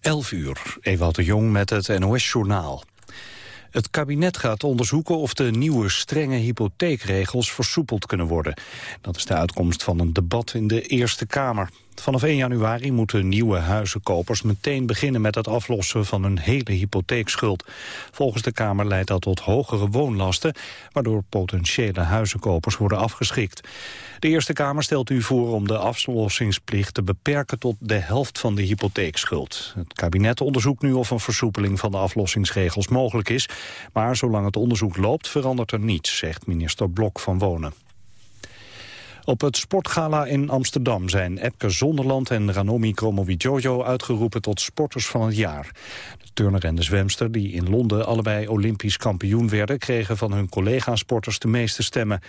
11 uur, Ewout de Jong met het NOS-journaal. Het kabinet gaat onderzoeken of de nieuwe strenge hypotheekregels versoepeld kunnen worden. Dat is de uitkomst van een debat in de Eerste Kamer. Vanaf 1 januari moeten nieuwe huizenkopers meteen beginnen met het aflossen van hun hele hypotheekschuld. Volgens de Kamer leidt dat tot hogere woonlasten, waardoor potentiële huizenkopers worden afgeschikt. De Eerste Kamer stelt u voor om de aflossingsplicht te beperken tot de helft van de hypotheekschuld. Het kabinet onderzoekt nu of een versoepeling van de aflossingsregels mogelijk is, maar zolang het onderzoek loopt verandert er niets, zegt minister Blok van Wonen. Op het sportgala in Amsterdam zijn Epke Zonderland en Ranomi Kromowidjojo uitgeroepen tot sporters van het jaar. De turner en de zwemster, die in Londen allebei olympisch kampioen werden, kregen van hun collega-sporters de meeste stemmen.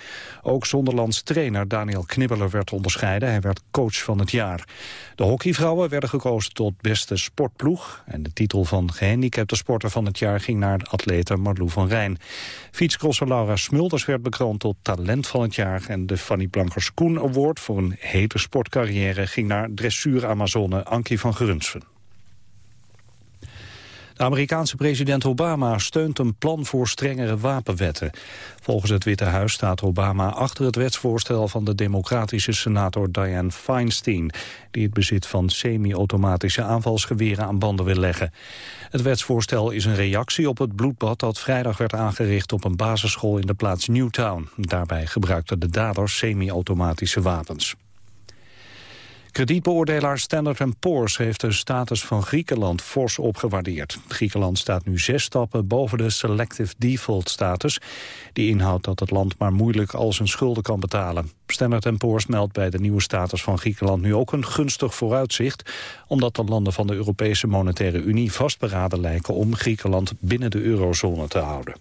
Ook Zonderlands trainer Daniel Knibbeler werd onderscheiden. Hij werd coach van het jaar. De hockeyvrouwen werden gekozen tot beste sportploeg. En de titel van gehandicapte sporter van het jaar ging naar de atlete Marlou van Rijn. Fietscrosser Laura Smulders werd bekroond tot talent van het jaar. En de Fanny Blankers Koen Award voor een hele sportcarrière ging naar dressuur-Amazone Ankie van Grunsven. De Amerikaanse president Obama steunt een plan voor strengere wapenwetten. Volgens het Witte Huis staat Obama achter het wetsvoorstel van de democratische senator Dianne Feinstein, die het bezit van semi-automatische aanvalsgeweren aan banden wil leggen. Het wetsvoorstel is een reactie op het bloedbad dat vrijdag werd aangericht op een basisschool in de plaats Newtown. Daarbij gebruikten de daders semi-automatische wapens. Kredietbeoordelaar Standard Poor's heeft de status van Griekenland fors opgewaardeerd. Griekenland staat nu zes stappen boven de selective default status. Die inhoudt dat het land maar moeilijk al zijn schulden kan betalen. Standard Poor's meldt bij de nieuwe status van Griekenland nu ook een gunstig vooruitzicht, omdat de landen van de Europese Monetaire Unie vastberaden lijken om Griekenland binnen de eurozone te houden.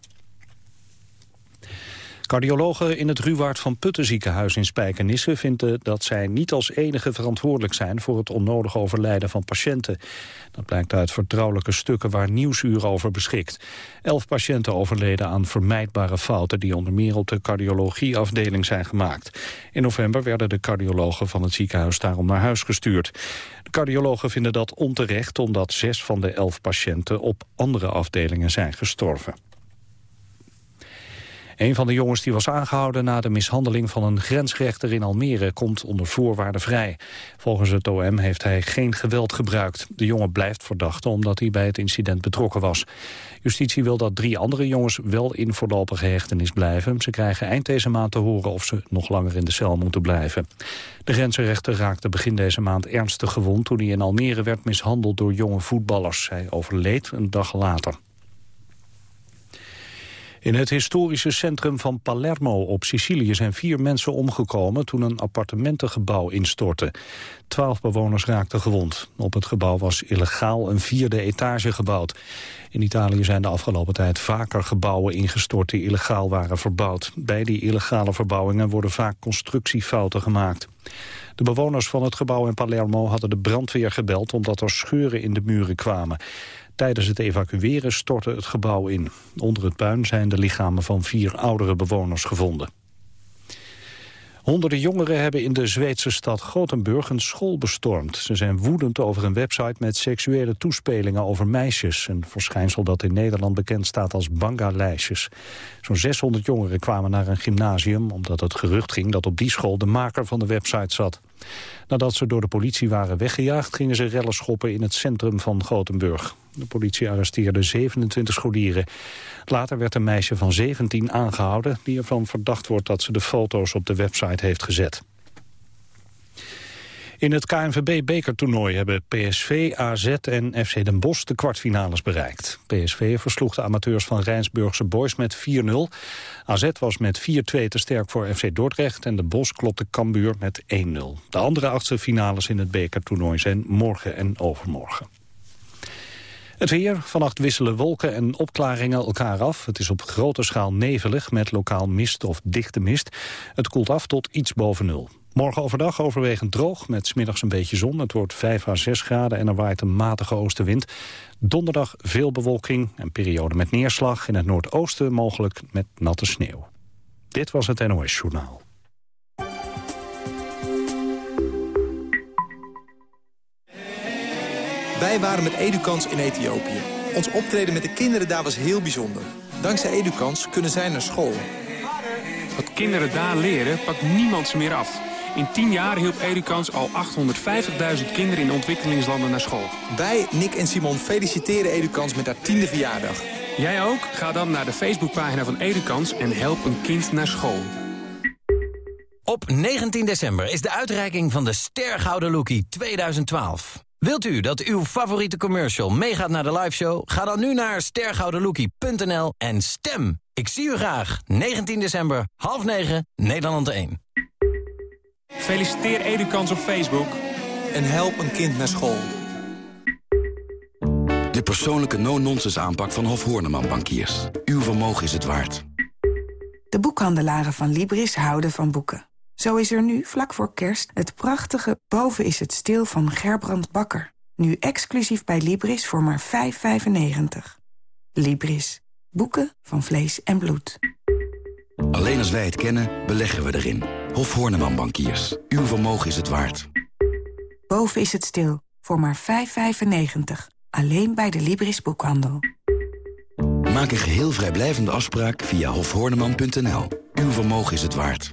Cardiologen in het Ruwaard van Putten ziekenhuis in Spijkenisse vinden dat zij niet als enige verantwoordelijk zijn voor het onnodige overlijden van patiënten. Dat blijkt uit vertrouwelijke stukken waar Nieuwsuur over beschikt. Elf patiënten overleden aan vermijdbare fouten die onder meer op de cardiologieafdeling zijn gemaakt. In november werden de cardiologen van het ziekenhuis daarom naar huis gestuurd. De cardiologen vinden dat onterecht omdat zes van de elf patiënten op andere afdelingen zijn gestorven. Een van de jongens die was aangehouden na de mishandeling van een grensrechter in Almere komt onder voorwaarden vrij. Volgens het OM heeft hij geen geweld gebruikt. De jongen blijft verdachte omdat hij bij het incident betrokken was. Justitie wil dat drie andere jongens wel in voorlopige hechtenis blijven. Ze krijgen eind deze maand te horen of ze nog langer in de cel moeten blijven. De grensrechter raakte begin deze maand ernstig gewond toen hij in Almere werd mishandeld door jonge voetballers. Hij overleed een dag later. In het historische centrum van Palermo op Sicilië zijn vier mensen omgekomen toen een appartementengebouw instortte. Twaalf bewoners raakten gewond. Op het gebouw was illegaal een vierde etage gebouwd. In Italië zijn de afgelopen tijd vaker gebouwen ingestort die illegaal waren verbouwd. Bij die illegale verbouwingen worden vaak constructiefouten gemaakt. De bewoners van het gebouw in Palermo hadden de brandweer gebeld omdat er scheuren in de muren kwamen. Tijdens het evacueren stortte het gebouw in. Onder het puin zijn de lichamen van vier oudere bewoners gevonden. Honderden jongeren hebben in de Zweedse stad Gothenburg een school bestormd. Ze zijn woedend over een website met seksuele toespelingen over meisjes. Een verschijnsel dat in Nederland bekend staat als banga-lijstjes. Zo'n 600 jongeren kwamen naar een gymnasium... omdat het gerucht ging dat op die school de maker van de website zat. Nadat ze door de politie waren weggejaagd... gingen ze rellen schoppen in het centrum van Gothenburg. De politie arresteerde 27 scholieren. Later werd een meisje van 17 aangehouden... die ervan verdacht wordt dat ze de foto's op de website heeft gezet. In het KNVB-bekertoernooi hebben PSV, AZ en FC Den Bosch de kwartfinales bereikt. PSV versloeg de amateurs van Rijnsburgse Boys met 4-0. AZ was met 4-2 te sterk voor FC Dordrecht en de Bosch klopte Cambuur met 1-0. De andere achtste finales in het bekertoernooi zijn morgen en overmorgen. Het weer. Vannacht wisselen wolken en opklaringen elkaar af. Het is op grote schaal nevelig met lokaal mist of dichte mist. Het koelt af tot iets boven nul. Morgen overdag overwegend droog, met smiddags een beetje zon. Het wordt 5 à 6 graden en er waait een matige oostenwind. Donderdag veel bewolking en periode met neerslag. In het noordoosten mogelijk met natte sneeuw. Dit was het NOS Journaal. Wij waren met Edukans in Ethiopië. Ons optreden met de kinderen daar was heel bijzonder. Dankzij Edukans kunnen zij naar school. Wat kinderen daar leren, pakt niemand ze meer af. In 10 jaar hielp Edukans al 850.000 kinderen in ontwikkelingslanden naar school. Wij, Nick en Simon, feliciteren Edukans met haar tiende verjaardag. Jij ook? Ga dan naar de Facebookpagina van Edukans en help een kind naar school. Op 19 december is de uitreiking van de Stergouden Lookie 2012. Wilt u dat uw favoriete commercial meegaat naar de liveshow? Ga dan nu naar stergoudenlookie.nl en stem. Ik zie u graag. 19 december, half 9, Nederland 1. Feliciteer Edukans op Facebook. En help een kind naar school. De persoonlijke no-nonsense aanpak van Hof Horneman Bankiers. Uw vermogen is het waard. De boekhandelaren van Libris houden van boeken. Zo is er nu, vlak voor kerst, het prachtige Boven is het stil van Gerbrand Bakker. Nu exclusief bij Libris voor maar 5,95. Libris. Boeken van vlees en bloed. Alleen als wij het kennen, beleggen we erin. Hof Horneman Bankiers. Uw vermogen is het waard. Boven is het stil voor maar 5,95. Alleen bij de Libris boekhandel. Maak een geheel vrijblijvende afspraak via hofhoorneman.nl. Uw vermogen is het waard.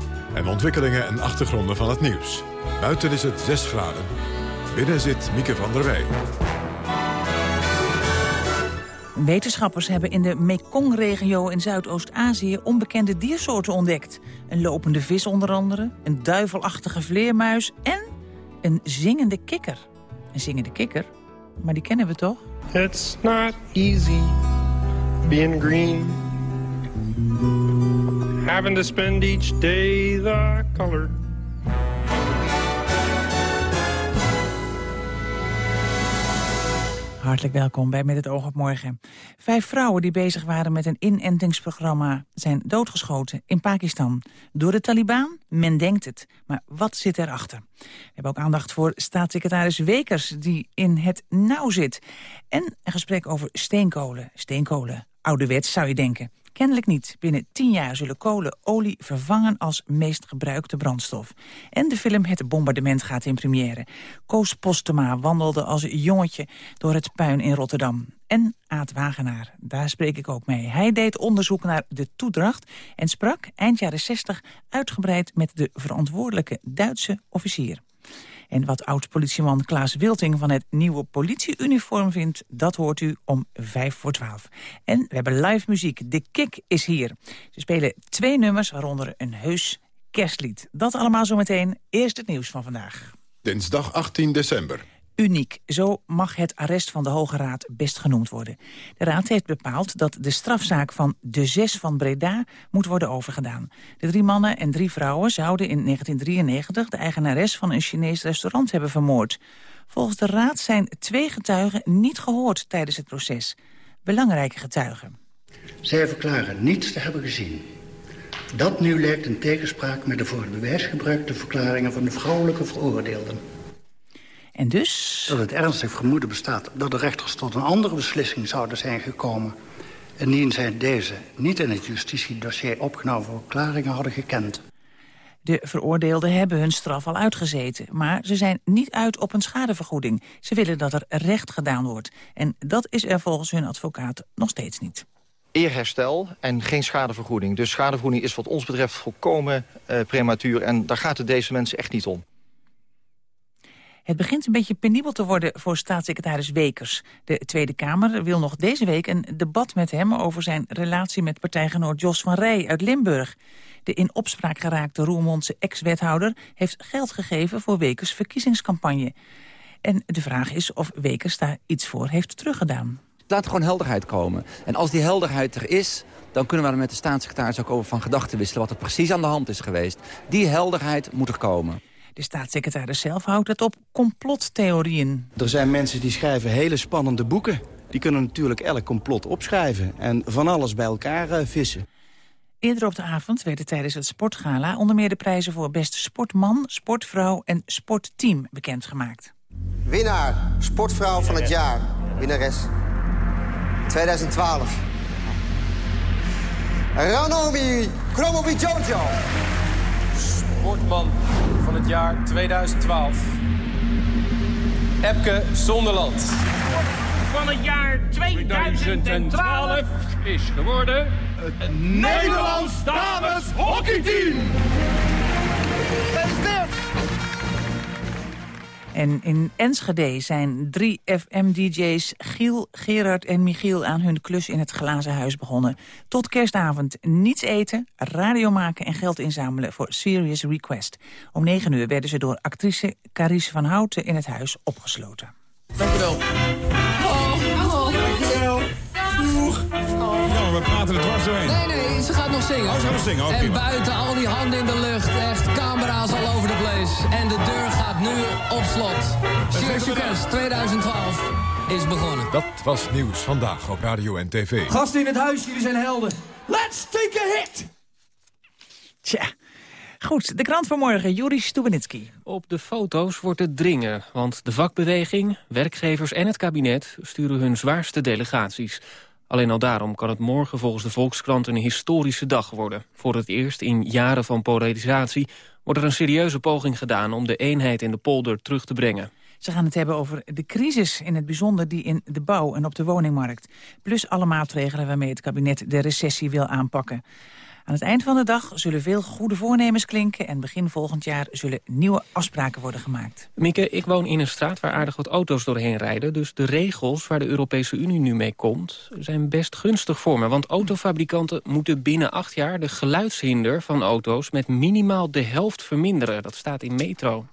En ontwikkelingen en achtergronden van het nieuws. Buiten is het 6 graden. Binnen zit Mieke van der Wij. Wetenschappers hebben in de Mekong-regio in Zuidoost-Azië onbekende diersoorten ontdekt. Een lopende vis onder andere, een duivelachtige vleermuis en een zingende kikker. Een zingende kikker? Maar die kennen we toch? It's not easy being green. Having to spend each day the color. Hartelijk welkom bij Met het oog op morgen. Vijf vrouwen die bezig waren met een inentingsprogramma... zijn doodgeschoten in Pakistan. Door de Taliban? Men denkt het. Maar wat zit erachter? We hebben ook aandacht voor staatssecretaris Wekers... die in het nauw zit. En een gesprek over steenkolen. Steenkolen, ouderwets zou je denken. Kennelijk niet. Binnen tien jaar zullen kolen olie vervangen als meest gebruikte brandstof. En de film Het Bombardement gaat in première. Koos Postema wandelde als jongetje door het puin in Rotterdam. En Aad Wagenaar, daar spreek ik ook mee. Hij deed onderzoek naar de toedracht en sprak eind jaren 60 uitgebreid met de verantwoordelijke Duitse officier. En wat oud-politieman Klaas Wilting van het nieuwe politieuniform vindt... dat hoort u om vijf voor twaalf. En we hebben live muziek. De Kick is hier. Ze spelen twee nummers, waaronder een heus kerstlied. Dat allemaal zometeen. Eerst het nieuws van vandaag. Dinsdag 18 december uniek. Zo mag het arrest van de Hoge Raad best genoemd worden. De Raad heeft bepaald dat de strafzaak van de zes van Breda moet worden overgedaan. De drie mannen en drie vrouwen zouden in 1993 de eigenares van een Chinees restaurant hebben vermoord. Volgens de Raad zijn twee getuigen niet gehoord tijdens het proces. Belangrijke getuigen. Zij verklaren niets te hebben gezien. Dat nu lijkt in tegenspraak met de voor het bewijs gebruikte verklaringen van de vrouwelijke veroordeelden. En dus... Dat het ernstig vermoeden bestaat dat de rechters tot een andere beslissing zouden zijn gekomen... indien zij deze niet in het justitiedossier opgenomen verklaringen hadden gekend. De veroordeelden hebben hun straf al uitgezeten, maar ze zijn niet uit op een schadevergoeding. Ze willen dat er recht gedaan wordt. En dat is er volgens hun advocaat nog steeds niet eerherstel en geen schadevergoeding. Dus schadevergoeding is wat ons betreft volkomen uh, prematuur... en daar gaat het deze mensen echt niet om. Het begint een beetje penibel te worden voor staatssecretaris Wekers. De Tweede Kamer wil nog deze week een debat met hem... over zijn relatie met partijgenoot Jos van Rij uit Limburg. De in opspraak geraakte Roermondse ex-wethouder... heeft geld gegeven voor Wekers verkiezingscampagne. En de vraag is of Wekers daar iets voor heeft teruggedaan. Laat gewoon helderheid komen. En als die helderheid er is, dan kunnen we er met de staatssecretaris ook over van gedachten wisselen... wat er precies aan de hand is geweest. Die helderheid moet er komen. De staatssecretaris zelf houdt het op complottheorieën. Er zijn mensen die schrijven hele spannende boeken. Die kunnen natuurlijk elk complot opschrijven en van alles bij elkaar uh, vissen. Eerder op de avond werden tijdens het sportgala onder meer de prijzen voor beste sportman, sportvrouw en sportteam bekendgemaakt. Winnaar, sportvrouw van het jaar, winnares 2012. Ranomi Kromobi Jojo. Sportman van het jaar 2012. Epke Zonderland. Van het jaar 2012 is geworden... Het Nederlands dames hockeyteam. Gefeliciteerd. En in Enschede zijn drie FM-dj's Giel, Gerard en Michiel aan hun klus in het glazen huis begonnen. Tot kerstavond niets eten, radio maken en geld inzamelen voor Serious Request. Om negen uur werden ze door actrice Carice van Houten in het huis opgesloten. Dankjewel. Oh, dankjewel. Doeg. Ja, we praten het dwars doorheen. Nee, nee, ze gaat nog zingen. Oh, ze gaat nog zingen, ook En buiten al die handen in de lucht, echt camera's all over the place. En de deur gaat nu op slot. Request 2012 is begonnen. Dat was Nieuws Vandaag op Radio en TV. Gasten in het huis, jullie zijn helden. Let's take a hit! Tja. Goed, de krant van morgen, Juri Stubenitski. Op de foto's wordt het dringen, want de vakbeweging, werkgevers en het kabinet sturen hun zwaarste delegaties. Alleen al daarom kan het morgen volgens de Volkskrant een historische dag worden. Voor het eerst in jaren van polarisatie wordt er een serieuze poging gedaan om de eenheid in de polder terug te brengen. Ze gaan het hebben over de crisis, in het bijzonder die in de bouw en op de woningmarkt. Plus alle maatregelen waarmee het kabinet de recessie wil aanpakken. Aan het eind van de dag zullen veel goede voornemens klinken... en begin volgend jaar zullen nieuwe afspraken worden gemaakt. Mieke, ik woon in een straat waar aardig wat auto's doorheen rijden... dus de regels waar de Europese Unie nu mee komt... zijn best gunstig voor me. Want autofabrikanten moeten binnen acht jaar... de geluidshinder van auto's met minimaal de helft verminderen. Dat staat in Metro.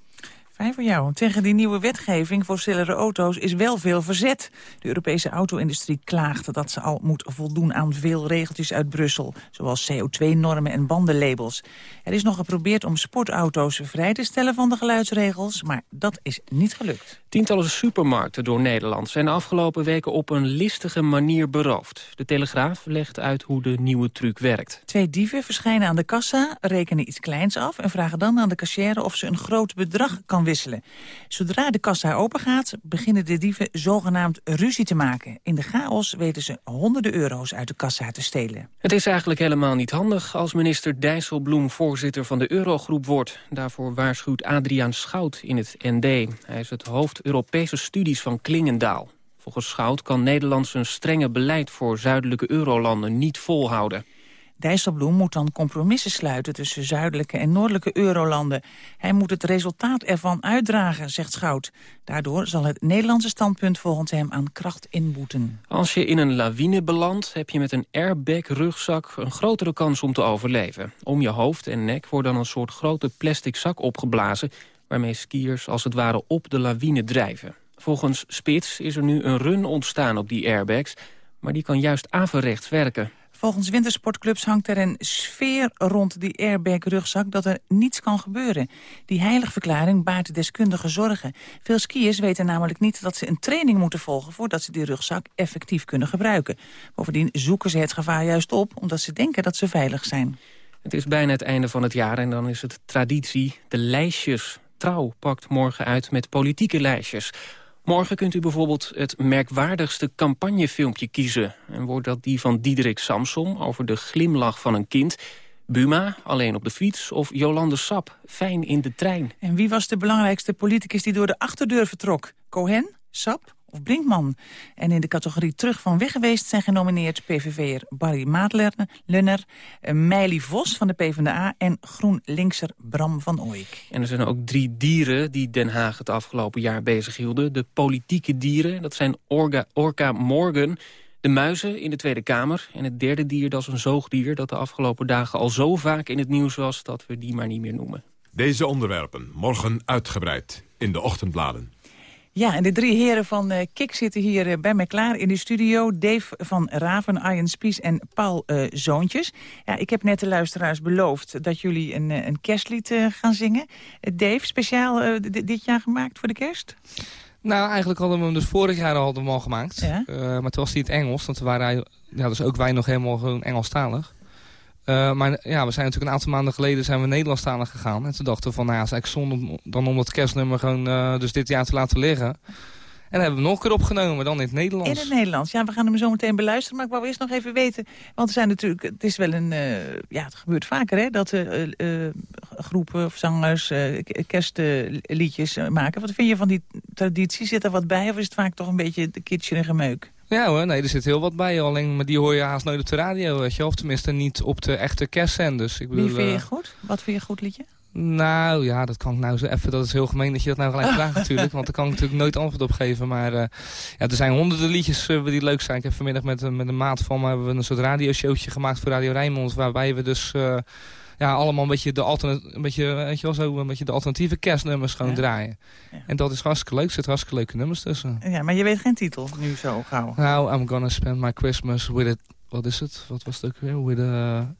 Fijn voor jou. Tegen die nieuwe wetgeving voor snellere auto's is wel veel verzet. De Europese auto-industrie klaagt dat ze al moet voldoen aan veel regeltjes uit Brussel. Zoals CO2-normen en bandenlabels. Er is nog geprobeerd om sportauto's vrij te stellen van de geluidsregels. Maar dat is niet gelukt. Tientallen supermarkten door Nederland zijn de afgelopen weken op een listige manier beroofd. De Telegraaf legt uit hoe de nieuwe truc werkt. Twee dieven verschijnen aan de kassa, rekenen iets kleins af... en vragen dan aan de cashier of ze een groot bedrag kan Zodra de kassa opengaat, beginnen de dieven zogenaamd ruzie te maken. In de chaos weten ze honderden euro's uit de kassa te stelen. Het is eigenlijk helemaal niet handig als minister Dijsselbloem voorzitter van de Eurogroep wordt. Daarvoor waarschuwt Adriaan Schout in het ND. Hij is het hoofd Europese studies van Klingendaal. Volgens Schout kan Nederland zijn strenge beleid voor zuidelijke eurolanden niet volhouden. Dijsselbloem moet dan compromissen sluiten tussen zuidelijke en noordelijke eurolanden. Hij moet het resultaat ervan uitdragen, zegt Schout. Daardoor zal het Nederlandse standpunt volgens hem aan kracht inboeten. Als je in een lawine belandt, heb je met een airbag-rugzak een grotere kans om te overleven. Om je hoofd en nek wordt dan een soort grote plastic zak opgeblazen waarmee skiers als het ware op de lawine drijven. Volgens Spits is er nu een run ontstaan op die airbags, maar die kan juist averechts werken. Volgens wintersportclubs hangt er een sfeer rond die airbag-rugzak dat er niets kan gebeuren. Die heiligverklaring baart deskundige zorgen. Veel skiers weten namelijk niet dat ze een training moeten volgen voordat ze die rugzak effectief kunnen gebruiken. Bovendien zoeken ze het gevaar juist op omdat ze denken dat ze veilig zijn. Het is bijna het einde van het jaar en dan is het traditie, de lijstjes Trouw pakt morgen uit met politieke lijstjes. Morgen kunt u bijvoorbeeld het merkwaardigste campagnefilmpje kiezen. En wordt dat die van Diederik Samsom over de glimlach van een kind... Buma, alleen op de fiets, of Jolande Sap, fijn in de trein. En wie was de belangrijkste politicus die door de achterdeur vertrok? Cohen? Sap? Of Brinkman. En in de categorie terug van weg geweest zijn genomineerd PVV'er Barry Maatlerner, eh, Meili Vos van de PvdA en GroenLinkser Bram van Ooyek. En er zijn ook drie dieren die Den Haag het afgelopen jaar bezig hielden. De politieke dieren, dat zijn Orga, Orca Morgan, de muizen in de Tweede Kamer. En het derde dier, dat is een zoogdier dat de afgelopen dagen al zo vaak in het nieuws was... dat we die maar niet meer noemen. Deze onderwerpen morgen uitgebreid in de ochtendbladen. Ja, en de drie heren van uh, Kik zitten hier uh, bij mij klaar in de studio. Dave van Raven, Arjen Spies en Paul uh, Zoontjes. Ja, ik heb net de luisteraars beloofd dat jullie een, een kerstlied gaan zingen. Dave, speciaal dit jaar gemaakt voor de kerst? Nou, eigenlijk hadden we hem dus vorig jaar al, hadden we al gemaakt. Ja? maar toen was hij het Engels, want toen waren ja, dus ook wij nog helemaal gewoon Engelstalig. Uh, maar ja, we zijn natuurlijk een aantal maanden geleden zijn we Nederlandstalig gegaan. En toen dachten we van, nou ja, is eigenlijk zonde dan om dat kerstnummer gewoon uh, dus dit jaar te laten liggen. En hebben we nog een keer opgenomen, dan in het Nederlands. In het Nederlands, ja, we gaan hem zo meteen beluisteren. Maar ik wou eerst nog even weten, want er zijn natuurlijk, het is wel een, uh, ja, het gebeurt vaker hè, dat groepen of zangers kerstliedjes maken. Wat vind je van die traditie? Zit er wat bij of is het vaak toch een beetje de kitscherige meuk? Ja hoor, nee, er zit heel wat bij. Alleen, maar die hoor je haast nooit op de radio, weet je. Of tenminste niet op de echte kerstzenders. Ik bedoel, Wie vind je goed? Wat vind je goed liedje? Nou ja, dat kan ik nou zo even. Dat is heel gemeen dat je dat nou gelijk vraagt natuurlijk. Want daar kan ik natuurlijk nooit antwoord op geven. Maar uh, ja, er zijn honderden liedjes uh, die leuk zijn. Ik heb vanmiddag met, met een maat van me hebben we een soort radioshowtje gemaakt voor Radio Rijnmond. Waarbij we dus... Uh, ja, allemaal een beetje de, een beetje, weet je wel, zo, een beetje de alternatieve kerstnummers gewoon draaien. En dat is hartstikke leuk. Er zitten hartstikke leuke nummers tussen. Ja, maar je weet geen titel nu zo gauw. Nou, I'm gonna spend my Christmas with it. Wat is het? Wat was het ook weer? With a,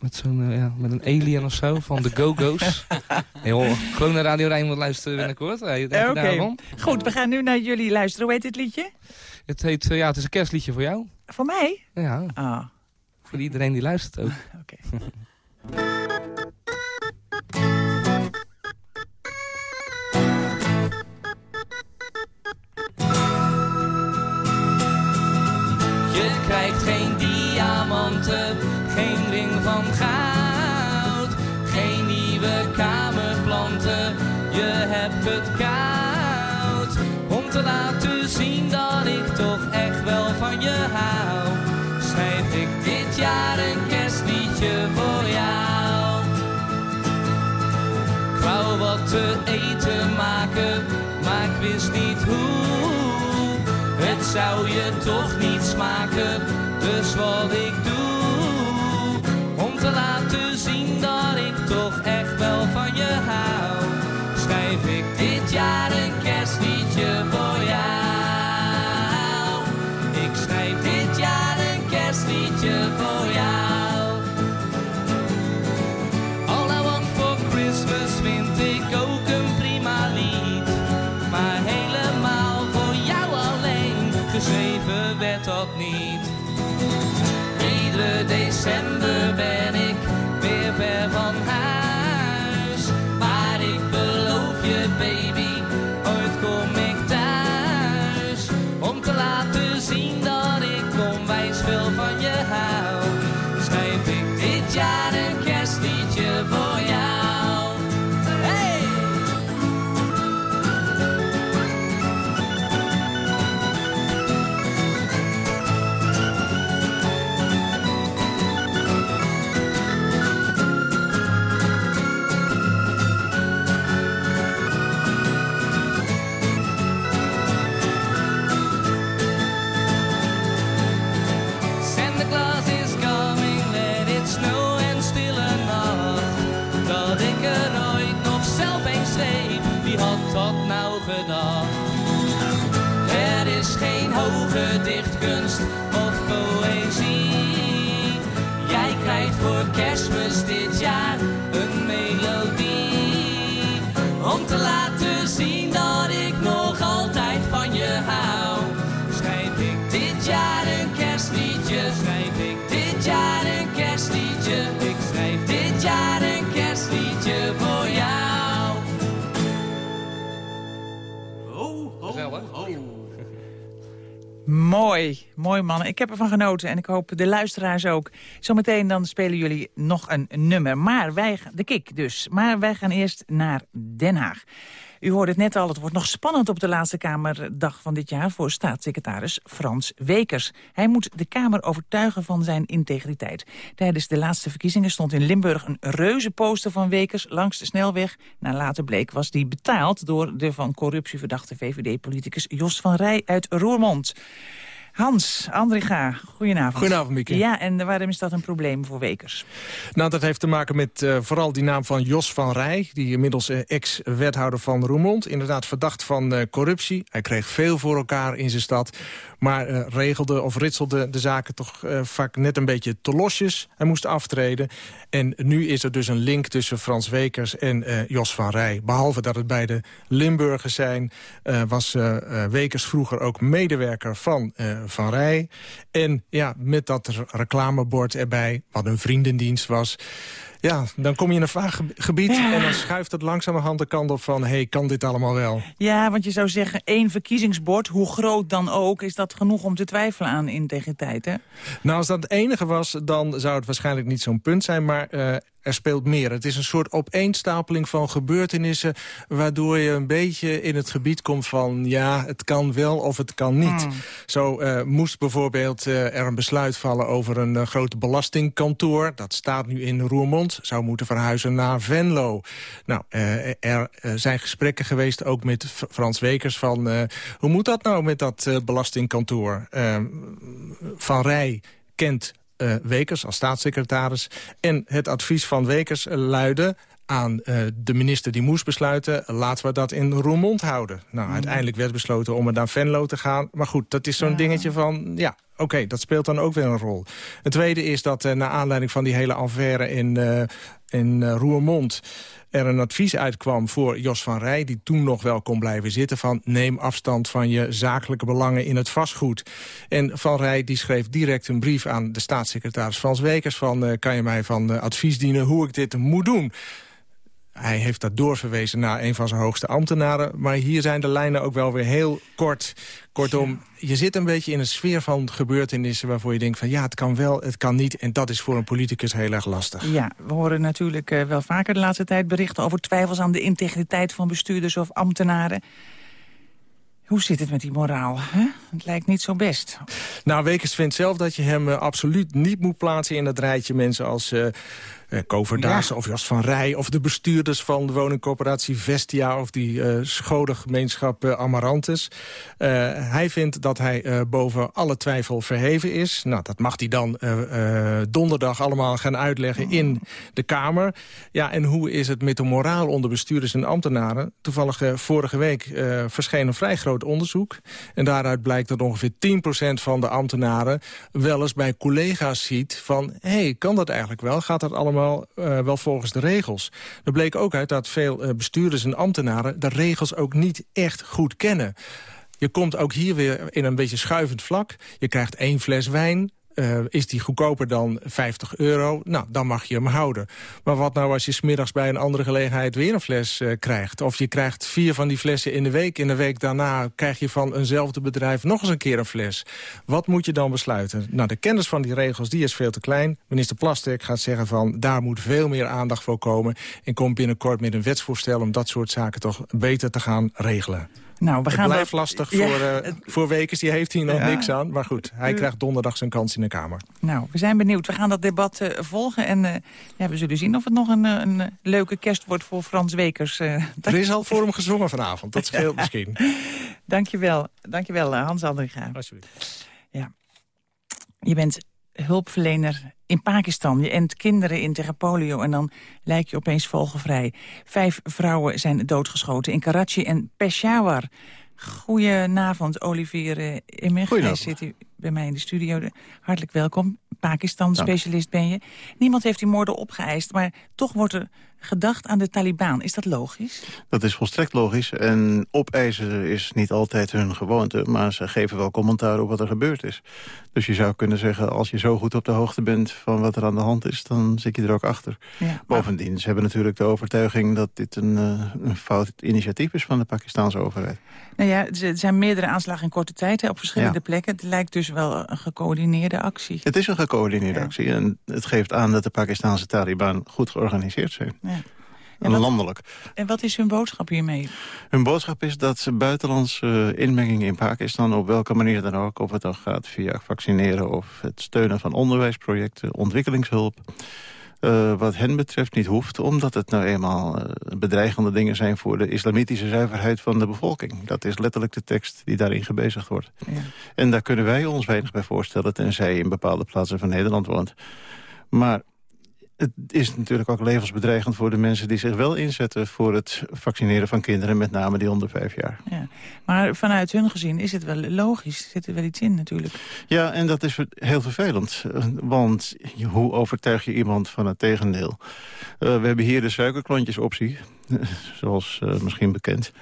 met, zo'n, uh, ja, met een alien of zo, van de Go-Go's. Heel, gewoon naar Radio Rijnmond luisteren binnenkort. Hey, Oké, okay. goed, we gaan nu naar jullie luisteren. Hoe heet dit liedje? Het heet, uh, ja, het is een kerstliedje voor jou. Voor mij? Ja. Ah. Voor iedereen die luistert ook. Oké. Je zou je toch niet smaken, dus wat ik doe. send Mooi, mooi mannen. Ik heb ervan genoten en ik hoop de luisteraars ook. Zometeen dan spelen jullie nog een nummer. Maar wij, de kick dus. Maar wij gaan eerst naar Den Haag. U hoorde het net al, het wordt nog spannend op de laatste Kamerdag van dit jaar... voor staatssecretaris Frans Wekers. Hij moet de Kamer overtuigen van zijn integriteit. Tijdens de laatste verkiezingen stond in Limburg een reuze poster van Wekers... langs de snelweg. Na later bleek was die betaald door de van corruptie verdachte VVD-politicus Jos van Rij uit Roermond. Hans, Andriga, goedenavond. Goedenavond, Mieke. Ja, en waarom is dat een probleem voor Wekers? Nou, dat heeft te maken met uh, vooral die naam van Jos van Rij... die inmiddels uh, ex-wethouder van Roermond. Inderdaad verdacht van uh, corruptie. Hij kreeg veel voor elkaar in zijn stad. Maar regelde of ritselde de zaken toch vaak net een beetje te losjes. Hij moest aftreden. En nu is er dus een link tussen Frans Wekers en Jos van Rij. Behalve dat het beide Limburgers zijn... was Wekers vroeger ook medewerker van Van Rij. En ja, met dat reclamebord erbij, wat een vriendendienst was... Ja, dan kom je in een vaag gebied en dan schuift het langzamerhand de kant op van... hé, hey, kan dit allemaal wel? Ja, want je zou zeggen, één verkiezingsbord, hoe groot dan ook... is dat genoeg om te twijfelen aan integriteit, hè? Nou, als dat het enige was, dan zou het waarschijnlijk niet zo'n punt zijn... maar uh, er speelt meer. Het is een soort opeenstapeling van gebeurtenissen... waardoor je een beetje in het gebied komt van... ja, het kan wel of het kan niet. Hmm. Zo uh, moest bijvoorbeeld uh, er een besluit vallen over een uh, grote belastingkantoor. Dat staat nu in Roermond. Zou moeten verhuizen naar Venlo. Nou, er zijn gesprekken geweest ook met Frans Wekers van... hoe moet dat nou met dat belastingkantoor? van Rij kent uh, Wekers als staatssecretaris. En het advies van Wekers luidde aan uh, de minister die moest besluiten... laten we dat in Roermond houden. Nou, mm. uiteindelijk werd besloten om er naar Venlo te gaan. Maar goed, dat is zo'n ja. dingetje van... ja, oké, dat speelt dan ook weer een rol. Het tweede is dat uh, naar aanleiding van die hele affaire in, uh, in Roermond er een advies uitkwam voor Jos van Rij... die toen nog wel kon blijven zitten van... neem afstand van je zakelijke belangen in het vastgoed. En Van Rij die schreef direct een brief aan de staatssecretaris Frans Wekers... van kan je mij van advies dienen hoe ik dit moet doen... Hij heeft dat doorverwezen naar een van zijn hoogste ambtenaren. Maar hier zijn de lijnen ook wel weer heel kort. Kortom, je zit een beetje in een sfeer van gebeurtenissen... waarvoor je denkt van ja, het kan wel, het kan niet. En dat is voor een politicus heel erg lastig. Ja, we horen natuurlijk uh, wel vaker de laatste tijd berichten... over twijfels aan de integriteit van bestuurders of ambtenaren. Hoe zit het met die moraal? Hè? Het lijkt niet zo best. Nou, Wekers vindt zelf dat je hem uh, absoluut niet moet plaatsen... in dat rijtje mensen als... Uh, uh, Koverdaas ja. of Jas van Rij... of de bestuurders van de woningcorporatie Vestia... of die uh, scholengemeenschap uh, Amarantus. hij vindt dat hij boven alle twijfel verheven is. Nou, dat mag hij dan donderdag allemaal gaan uitleggen in de Kamer. Ja, en hoe is het met de moraal onder bestuurders en ambtenaren? Toevallig vorige week verscheen een vrij groot onderzoek. En daaruit blijkt dat ongeveer 10% van de ambtenaren... wel eens bij collega's ziet van... hé, hey, kan dat eigenlijk wel? Gaat dat allemaal uh, wel volgens de regels. Er bleek ook uit dat veel uh, bestuurders en ambtenaren... de regels ook niet echt goed kennen. Je komt ook hier weer in een beetje schuivend vlak. Je krijgt één fles wijn, uh, is die goedkoper dan 50 euro? Nou, dan mag je hem houden. Maar wat nou als je smiddags bij een andere gelegenheid weer een fles uh, krijgt? Of je krijgt vier van die flessen in de week. In de week daarna krijg je van eenzelfde bedrijf nog eens een keer een fles. Wat moet je dan besluiten? Nou, de kennis van die regels die is veel te klein. Minister Plasterk gaat zeggen van daar moet veel meer aandacht voor komen. En komt binnenkort met een wetsvoorstel om dat soort zaken toch beter te gaan regelen. Nou, we gaan het blijft dat... lastig ja, voor, uh, voor Wekers. Die heeft hier nog ja. niks aan. Maar goed, hij krijgt donderdag zijn kans in de Kamer. Nou, we zijn benieuwd. We gaan dat debat uh, volgen. En uh, ja, we zullen zien of het nog een, een leuke kerst wordt voor Frans Wekers. er is al voor hem gezongen vanavond. Dat scheelt misschien. Dankjewel. Dankjewel, Hans Andringa. Alsjeblieft. Ja. Je bent hulpverlener in Pakistan. Je ent kinderen in tegen polio en dan lijk je opeens vogelvrij. Vijf vrouwen zijn doodgeschoten in Karachi en Peshawar. Goedenavond, Olivier Immer. Hij zit hier bij mij in de studio. Hartelijk welkom. Pakistan-specialist ben je. Niemand heeft die moorden opgeëist, maar toch wordt er gedacht aan de Taliban. Is dat logisch? Dat is volstrekt logisch. En opeisen is niet altijd hun gewoonte... maar ze geven wel commentaar op wat er gebeurd is. Dus je zou kunnen zeggen, als je zo goed op de hoogte bent... van wat er aan de hand is, dan zit je er ook achter. Ja, maar... Bovendien, ze hebben natuurlijk de overtuiging... dat dit een, uh, een fout initiatief is van de Pakistanse overheid. Nou ja, er zijn meerdere aanslagen in korte tijd hè, op verschillende ja. plekken. Het lijkt dus wel een gecoördineerde actie. Het is een gecoördineerde ja. actie. En het geeft aan dat de Pakistanse Taliban goed georganiseerd zijn. En wat, landelijk. En wat is hun boodschap hiermee? Hun boodschap is dat ze buitenlandse inmenging in Pakistan... op welke manier dan ook, of het dan gaat via vaccineren... of het steunen van onderwijsprojecten, ontwikkelingshulp... Uh, wat hen betreft niet hoeft, omdat het nou eenmaal uh, bedreigende dingen zijn... voor de islamitische zuiverheid van de bevolking. Dat is letterlijk de tekst die daarin gebezigd wordt. Ja. En daar kunnen wij ons weinig bij voorstellen... tenzij je in bepaalde plaatsen van Nederland woont. Maar het is natuurlijk ook levensbedreigend voor de mensen die zich wel inzetten... voor het vaccineren van kinderen, met name die onder vijf jaar. Ja. Maar vanuit hun gezien is het wel logisch, zit er wel iets in natuurlijk. Ja, en dat is heel vervelend. Want hoe overtuig je iemand van het tegendeel? Uh, we hebben hier de suikerklontjesoptie, zoals uh, misschien bekend...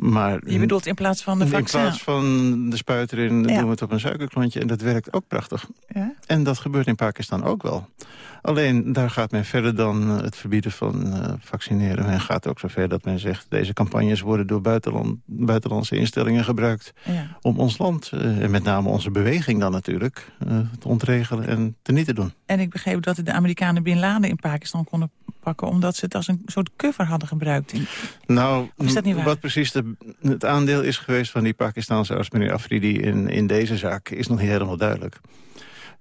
Maar, je bedoelt in plaats van de vaccin? In plaats van de spuit erin ja. doen we het op een suikerklontje. En dat werkt ook prachtig. Ja? En dat gebeurt in Pakistan ook wel. Alleen daar gaat men verder dan het verbieden van uh, vaccineren. Men gaat ook zover dat men zegt... deze campagnes worden door buitenland, buitenlandse instellingen gebruikt... Ja. om ons land, uh, en met name onze beweging dan natuurlijk... Uh, te ontregelen en te niet te doen. En ik begreep dat de Amerikanen Bin Laden in Pakistan konden pakken... omdat ze het als een soort cover hadden gebruikt. In... Nou, is dat niet waar? wat precies de, het aandeel is geweest van die Pakistanse arts, meneer Afridi... In, in deze zaak is nog niet helemaal duidelijk.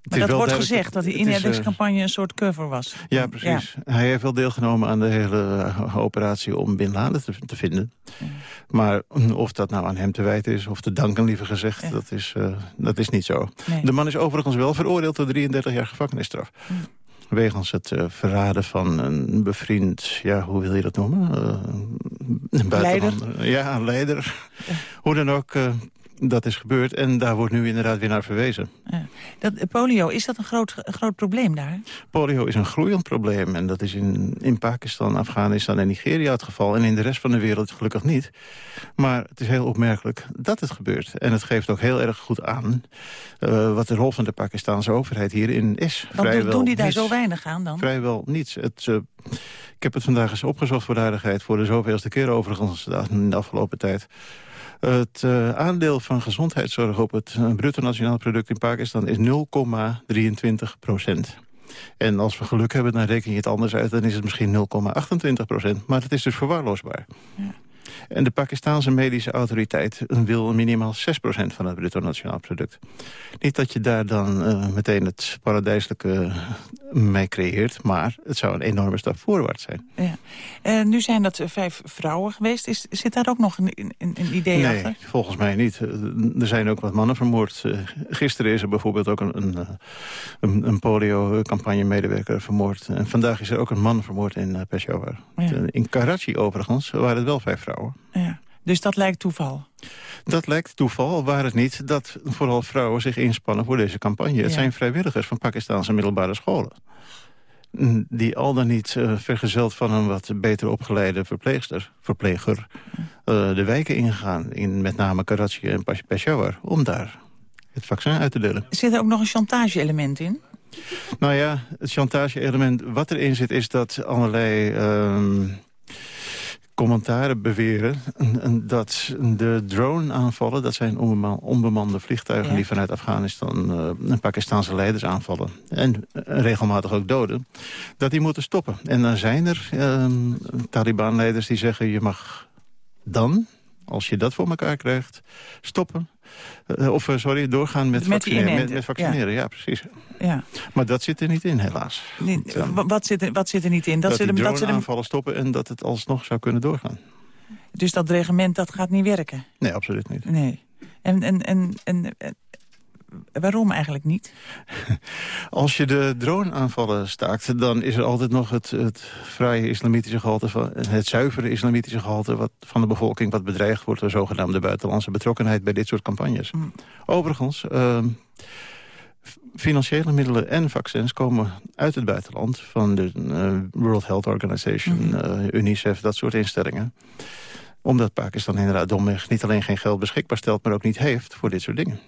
Maar dat wordt gezegd, dat die inhoudingscampagne een soort cover was. Ja, precies. Ja. Hij heeft wel deelgenomen aan de hele operatie om Bin Laden te, te vinden. Ja. Maar of dat nou aan hem te wijten is, of te danken liever gezegd, ja. dat, is, uh, dat is niet zo. Nee. De man is overigens wel veroordeeld tot 33 jaar gevangenisstraf. Hm. Wegens het uh, verraden van een bevriend, ja, hoe wil je dat noemen? Uh, een leider? Ja, een leider. Hoe dan ook, uh, dat is gebeurd en daar wordt nu inderdaad weer naar verwezen. Ja. Dat, polio, is dat een groot, groot probleem daar? Polio is een groeiend probleem en dat is in, in Pakistan, Afghanistan en Nigeria het geval. En in de rest van de wereld gelukkig niet. Maar het is heel opmerkelijk dat het gebeurt. En het geeft ook heel erg goed aan uh, wat de rol van de Pakistanse overheid hierin is. Want Vrijwel doen die daar niets. zo weinig aan dan? Vrijwel niets. Het, uh, ik heb het vandaag eens opgezocht voor de aardigheid... voor de zoveelste keer overigens in de afgelopen tijd. Het uh, aandeel van gezondheidszorg op het uh, bruto nationaal product in Pakistan is 0,23 procent. En als we geluk hebben, dan reken je het anders uit... dan is het misschien 0,28 procent. Maar het is dus verwaarloosbaar. Ja. En de Pakistanse medische autoriteit wil minimaal 6% van het bruto nationaal product. Niet dat je daar dan uh, meteen het paradijselijke mee creëert... maar het zou een enorme stap voorwaarts zijn. Ja. Uh, nu zijn dat vijf vrouwen geweest. Is, zit daar ook nog een, een, een idee nee, achter? volgens mij niet. Er zijn ook wat mannen vermoord. Gisteren is er bijvoorbeeld ook een, een, een, een polio-campagne-medewerker vermoord. En vandaag is er ook een man vermoord in Peshawar. Ja. In Karachi overigens waren het wel vijf vrouwen. Ja. Dus dat lijkt toeval? Dat lijkt toeval, waar het niet dat vooral vrouwen zich inspannen voor deze campagne. Ja. Het zijn vrijwilligers van Pakistanse middelbare scholen. Die al dan niet uh, vergezeld van een wat beter opgeleide verpleegster, verpleger... Uh, de wijken ingaan, in met name Karachi en Peshawar... om daar het vaccin uit te delen. Zit er ook nog een chantage-element in? Nou ja, het chantage-element wat erin zit... is dat allerlei... Uh, commentaren beweren dat de drone-aanvallen... dat zijn onbemande vliegtuigen ja. die vanuit Afghanistan uh, Pakistanse leiders aanvallen... en uh, regelmatig ook doden, dat die moeten stoppen. En dan zijn er uh, Taliban-leiders die zeggen... je mag dan, als je dat voor elkaar krijgt, stoppen... Uh, of, sorry, doorgaan met, met vaccineren. Met, met vaccineren, ja. ja. precies. Ja. Maar dat zit er niet in, helaas. Nee, wat, zit er, wat zit er niet in? Dat, dat ze ze aanvallen stoppen en dat het alsnog zou kunnen doorgaan. Dus dat reglement, dat gaat niet werken? Nee, absoluut niet. Nee. En, en, en, en waarom eigenlijk niet? Als je de drone-aanvallen staakt, dan is er altijd nog het, het vrije islamitische gehalte... Van, het zuivere islamitische gehalte wat, van de bevolking... wat bedreigd wordt door zogenaamde buitenlandse betrokkenheid... bij dit soort campagnes. Mm. Overigens... Uh, financiële middelen en vaccins komen uit het buitenland... van de uh, World Health Organization, mm -hmm. uh, UNICEF, dat soort instellingen omdat Pakistan inderdaad domweg niet alleen geen geld beschikbaar stelt... maar ook niet heeft voor dit soort dingen.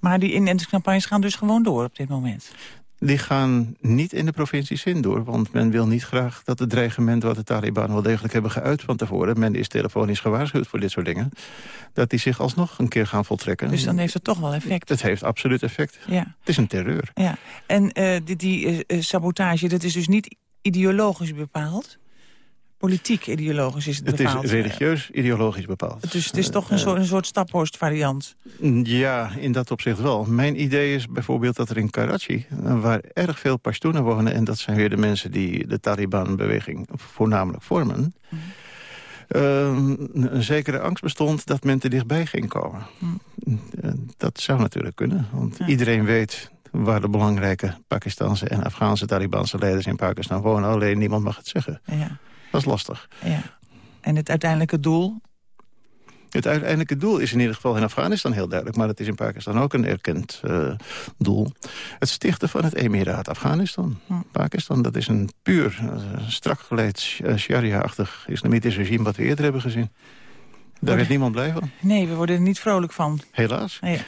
Maar die inentingscampagnes gaan dus gewoon door op dit moment? Die gaan niet in de provincies in door. Want men wil niet graag dat het dreigement wat de Taliban wel degelijk hebben geuit van tevoren... men is telefonisch gewaarschuwd voor dit soort dingen... dat die zich alsnog een keer gaan voltrekken. Dus dan heeft het toch wel effect? Het heeft absoluut effect. Ja. Het is een terreur. Ja. En uh, die, die uh, sabotage, dat is dus niet ideologisch bepaald? Politiek, ideologisch is het Het bepaald. is religieus, ideologisch bepaald. Dus het is toch een Eh, soort, een soort staphorst variant. Ja, in dat opzicht wel. Mijn idee is bijvoorbeeld dat er in Karachi... eh, waar erg veel Pashtunen wonen... en dat zijn weer de mensen die de Taliban-beweging voornamelijk vormen... eh, een zekere angst bestond dat men te dichtbij ging komen. Eh, Dat zou natuurlijk kunnen, want iedereen weet waar de belangrijke Pakistanse en Afghaanse Talibanse leiders in Pakistan wonen. Alleen niemand mag het zeggen. Ja. Dat is lastig. Ja. En het uiteindelijke doel? Het uiteindelijke doel is in ieder geval in Afghanistan heel duidelijk... maar het is in Pakistan ook een erkend eh, doel. Het stichten van het emiraat Afghanistan. Pakistan, dat is een puur, eh, strak geleid eh, sharia-achtig islamitisch regime... wat we eerder hebben gezien. Daar werd niemand blij van. Nee, we worden er niet vrolijk van. Helaas. Ja.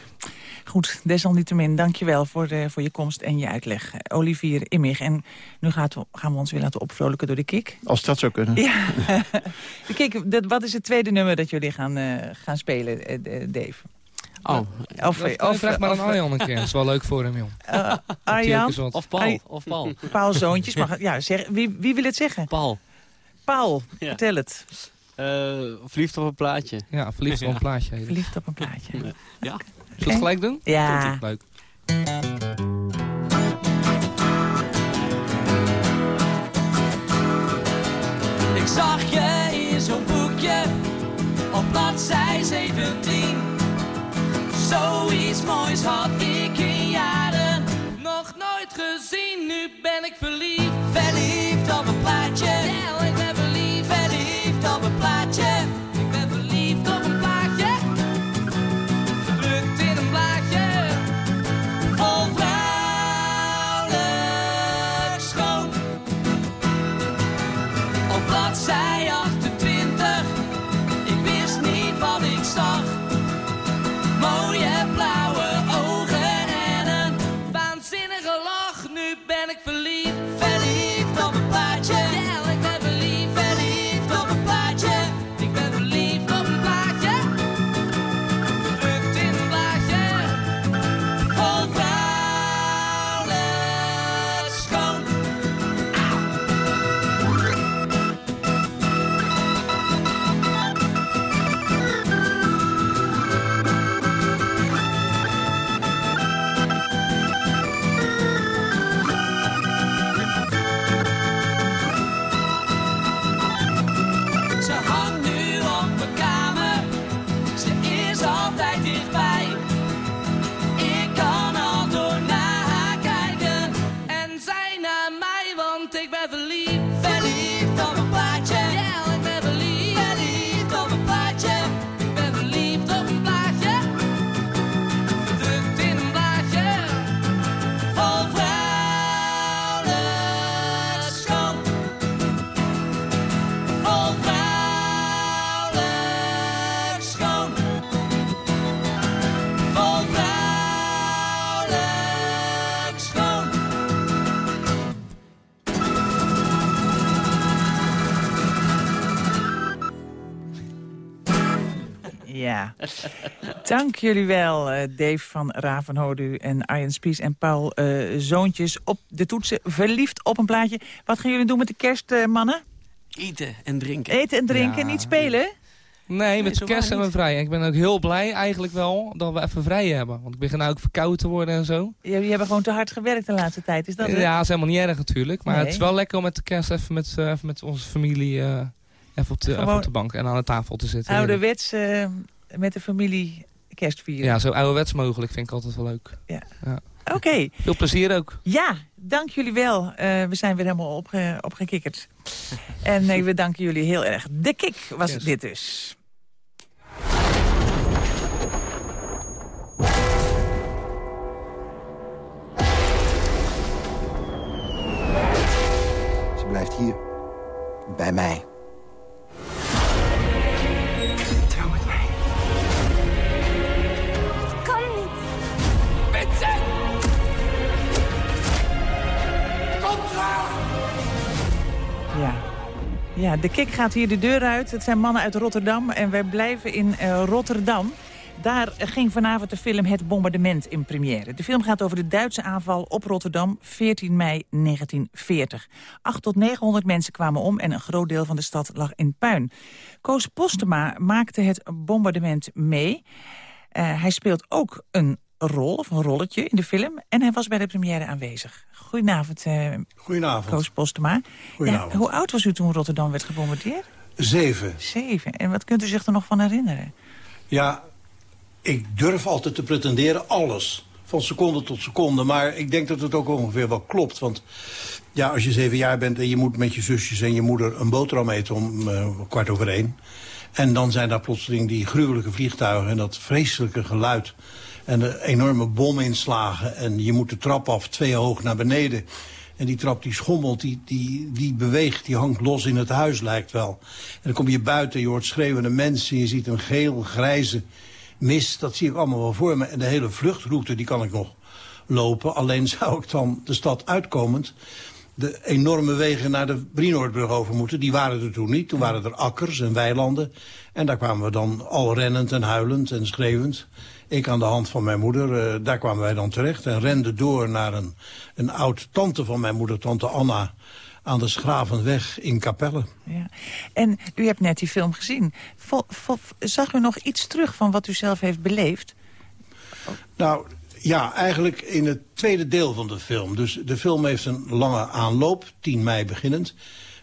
Goed, desalniettemin, dank je wel voor, de, voor je komst en je uitleg. Eh, Olivier Immig. En nu gaat, gaan we ons weer laten opvrolijken door de kick. Als dat zou kunnen. Ja, de kick, dat, wat is het tweede nummer dat jullie gaan, eh, gaan spelen, eh, eh, Dave? Oh, Of, vraag maar aan Arjan een keer. Dat is wel leuk voor hem, joh. Eh, Arjan? Of Paul, of Paul. Paul Zoontjes. Mag, ja, zeg, wie, wie wil het zeggen? Paul. Paul, Ja. vertel het. Eh, verliefd op een plaatje. Ja, verliefd op een plaatje. Verliefd op een plaatje. Ja. Zullen we het gelijk doen? Ja. Leuk. Ik zag je in zo'n boekje op bladzij 17. Zoiets moois had ik in jaren nog nooit gezien. Nu ben ik verliefd, verliefd op een plaatje. Ja, ik ben verliefd, verliefd op een plaatje. Dank jullie wel, eh, Dave van Ravenhodu en Arjen Spies en Paul eh, Zoontjes op de toetsen. Verliefd op een plaatje. Wat gaan jullie doen met de kerstmannen? Eten en drinken. Eten en drinken, Ja. niet spelen? Nee, met zo kerst zijn we vrij. En ik ben ook heel blij eigenlijk wel dat we even vrij hebben. Want ik begin nou ook verkouden te worden en zo. Jullie hebben gewoon te hard gewerkt de laatste tijd, is dat het? Ja, dat is helemaal niet erg natuurlijk. Maar Nee. het is wel lekker om met de kerst even met, eh, even met onze familie eh, even, op de, even op de bank en aan de tafel te zitten. Ouderwets eh, met de familie kerst vieren. Ja, zo ouderwets mogelijk vind ik altijd wel leuk. Ja. Ja. Oké. Veel plezier ook. Ja, dank jullie wel. Eh, we zijn weer helemaal opge opgekikkerd. en nee, we danken jullie heel erg. De kick was Yes. dit dus. Ze blijft hier. Bij mij. Ja, de kick gaat hier de deur uit. Het zijn mannen uit Rotterdam en wij blijven in eh, Rotterdam. Daar ging vanavond de film Het Bombardement in première. De film gaat over de Duitse aanval op Rotterdam 14 mei 1940. 8 tot 900 mensen kwamen om en een groot deel van de stad lag in puin. Koos Postema maakte het bombardement mee. Uh, hij speelt ook een rol, of een rolletje in de film. En hij was bij de première aanwezig. Goedenavond, uh, Goedenavond. Koos Postema. Goedenavond. Ja, hoe oud was u toen Rotterdam werd gebombardeerd? Zeven. Zeven. En wat kunt u zich er nog van herinneren? Ja, ik durf altijd te pretenderen alles. Van seconde tot seconde. Maar ik denk dat het ook ongeveer wel klopt. Want ja, als je zeven jaar bent en je moet met je zusjes en je moeder een boterham eten om uh, kwart over één. En dan zijn daar plotseling die gruwelijke vliegtuigen en dat vreselijke geluid. En enorme bominslagen. En je moet de trap af, twee hoog naar beneden. En die trap die schommelt, die, die, die beweegt, die hangt los in het huis lijkt wel. En dan kom je buiten, je hoort schreeuwende mensen, je ziet een geel, grijze mist. Dat zie ik allemaal wel voor me. En de hele vluchtroute, die kan ik nog lopen. Alleen zou ik dan de stad uitkomend de enorme wegen naar de Brienoordbrug over moeten. Die waren er toen niet. Toen waren er akkers en weilanden. En daar kwamen we dan al rennend en huilend en schreeuwend. Ik aan de hand van mijn moeder, uh, daar kwamen wij dan terecht. En renden door naar een, een oud-tante van mijn moeder, tante Anna aan de Schravenweg in Capelle. Ja. En u hebt net die film gezien. Vol, vol, zag u nog iets terug van wat u zelf heeft beleefd? Nou, ja, eigenlijk in het tweede deel van de film. Dus de film heeft een lange aanloop, 10 mei beginnend.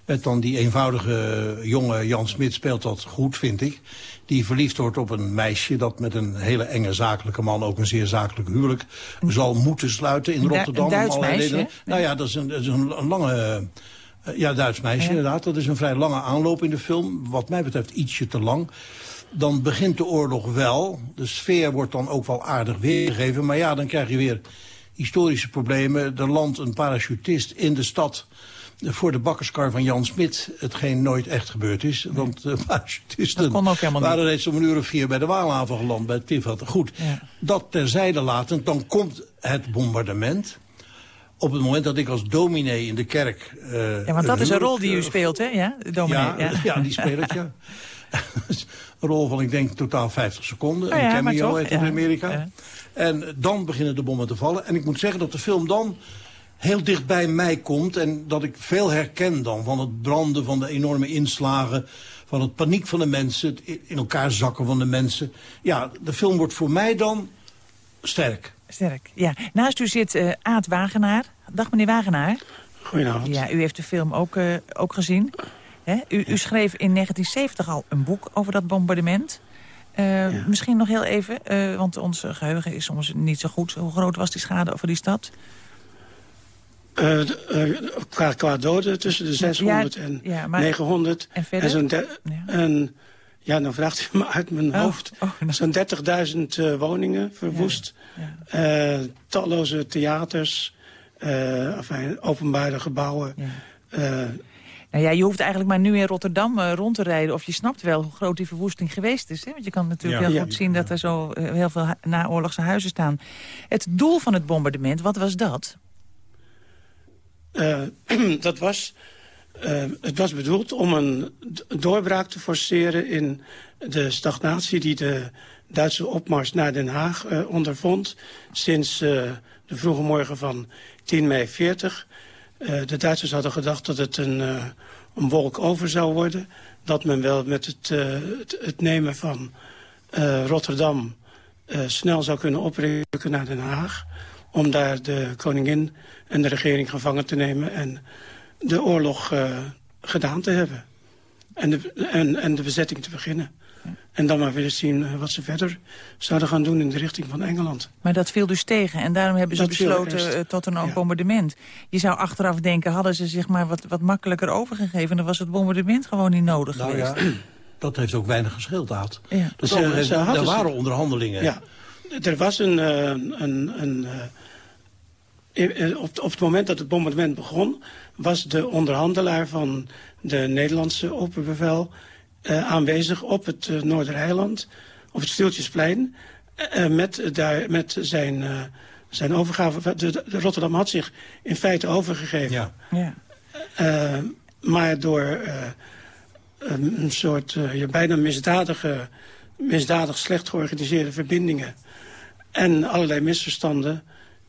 Met dan die eenvoudige jonge Jan Smit speelt dat goed, vind ik. Die verliefd wordt op een meisje dat met een hele enge zakelijke man... ook een zeer zakelijk huwelijk zal moeten sluiten in Rotterdam. Een Duits meisje? Nou ja, dat is een, dat is een, een lange... Uh, ja, Duits meisje ja. inderdaad. Dat is een vrij lange aanloop in de film. Wat mij betreft ietsje te lang. Dan begint de oorlog wel. De sfeer wordt dan ook wel aardig weergegeven. Maar ja, dan krijg je weer historische problemen. Er landt een parachutist in de stad voor de bakkerskar van Jan Smit, hetgeen nooit echt gebeurd is. Want de parachutisten waren reeds om een uur of vier bij de Waalhaven geland, bij het Tiveld. Goed, ja. dat terzijde latend, dan komt het bombardement. Op het moment dat ik als dominee in de kerk... Uh, ja, want dat is een rol die u speelt, hè? Ja, dominee. Ja, ja. ja die speel ik, ja. een rol van, ik denk, totaal 50 seconden. Oh, een cameo heet in Amerika. En dan beginnen de bommen te vallen. En ik moet zeggen dat de film dan heel dicht bij mij komt... en dat ik veel herken dan van het branden, van de enorme inslagen... van het paniek van de mensen, het in elkaar zakken van de mensen. Ja, de film wordt voor mij dan sterk. Sterk, ja. Naast u zit uh, Aad Wagenaar. Dag meneer Wagenaar. Goedenavond. Ja, u heeft de film ook, uh, ook gezien. Hè? U, u, schreef in 1970 al een boek over dat bombardement... Uh, ja. Misschien nog heel even, uh, want ons geheugen is soms niet zo goed. Hoe groot was die schade over die stad? Uh, qua, qua doden tussen de 600 ja, en ja, maar, 900. En verder? En, ja. en ja, dan vraagt u me uit mijn oh, hoofd. Oh, no. Zo'n 30.000 woningen verwoest. talloze theaters, enfin, openbare gebouwen. Nou ja, je hoeft eigenlijk maar nu in Rotterdam uh, rond te rijden... of je snapt wel hoe groot die verwoesting geweest is. Hè? Want je kan natuurlijk ja. heel goed zien dat er zo uh, heel veel naoorlogse huizen staan. Het doel van het bombardement, wat was dat? Uh, dat was... het was bedoeld om een doorbraak te forceren in de stagnatie... die de Duitse opmars naar Den Haag ondervond... sinds de vroege morgen van 10 mei 40... Uh, de Duitsers hadden gedacht dat het een, een wolk over zou worden. Dat men wel met het, het, het, nemen van Rotterdam snel zou kunnen oprukken naar Den Haag. Om daar de koningin en de regering gevangen te nemen en de oorlog gedaan te hebben. En de, en, en de bezetting te beginnen. En dan maar weer zien wat ze verder zouden gaan doen in de richting van Engeland. Maar dat viel dus tegen en daarom hebben ze dat besloten uh, tot een ja. bombardement. Je zou achteraf denken, hadden ze zich maar wat, wat makkelijker overgegeven... dan was het bombardement gewoon niet nodig nou, geweest. Ja, dat heeft ook weinig gescheeld, Aad. Ja. Dus ze, ze, er waren onderhandelingen. Ja, er was een... Een, een op, op het moment dat het bombardement begon... was de onderhandelaar van de Nederlandse opperbevel uh, aanwezig op het uh, Noordereiland, op het Stieltjesplein, uh, met, daar, met zijn, zijn overgave. De, de, Rotterdam had zich in feite overgegeven. Ja. ja. maar door een soort ja, bijna misdadige misdadig slecht georganiseerde verbindingen... en allerlei misverstanden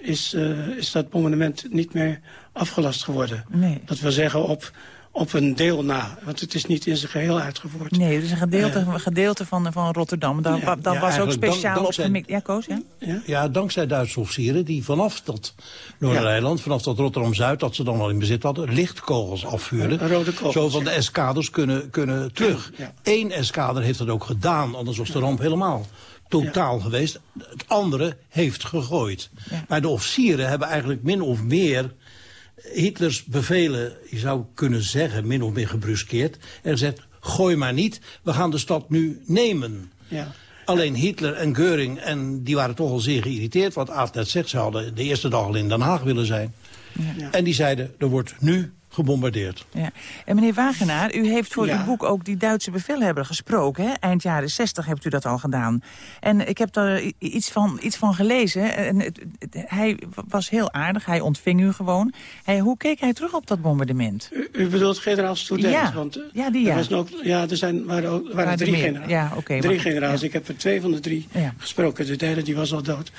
is, eh, is dat bombardement niet meer afgelast geworden. Nee. Dat wil zeggen op, op een deel na, want het is niet in zijn geheel uitgevoerd. Nee, het is een gedeelte, een gedeelte van, van Rotterdam. Dat, Ja. dat Ja, was ook dank- speciaal dankzij- opgemikt. Ja, Koos, ja? Ja, dankzij Duitse officieren die vanaf dat Noordereiland, vanaf dat Rotterdam-Zuid, dat ze dan al in bezit hadden, lichtkogels afvuurden. Rode kogels, Zo van de eskaders kunnen, kunnen terug. Eén eskader heeft dat ook gedaan, anders was de ramp helemaal totaal geweest. Het andere heeft gegooid. Maar de officieren hebben eigenlijk min of meer Hitlers bevelen, je zou kunnen zeggen, min of meer gebruskeerd. En gezegd, gooi maar niet, we gaan de stad nu nemen. Ja. Alleen Hitler en Geuring, en die waren toch al zeer geïrriteerd... wat Aad net zegt, ze hadden de eerste dag al in Den Haag willen zijn. En die zeiden, er wordt nu gebombardeerd. Ja. En meneer Wagenaar, u heeft voor Ja. uw boek ook die Duitse bevelhebber gesproken. Hè? Eind jaren 60 hebt u dat al gedaan. En ik heb daar iets van, iets van gelezen. En het- het- hij was heel aardig, hij ontving u gewoon. Hij, hoe keek hij terug op dat bombardement? U, u bedoelt generaal student? Ja. Want, eh, Ja, die er ja. was ook, ja, er zijn, waren, ook, waren er drie generaals. Ja, drie maar- generaals. ja. Ik heb er twee van de drie gesproken. De derde die was al dood.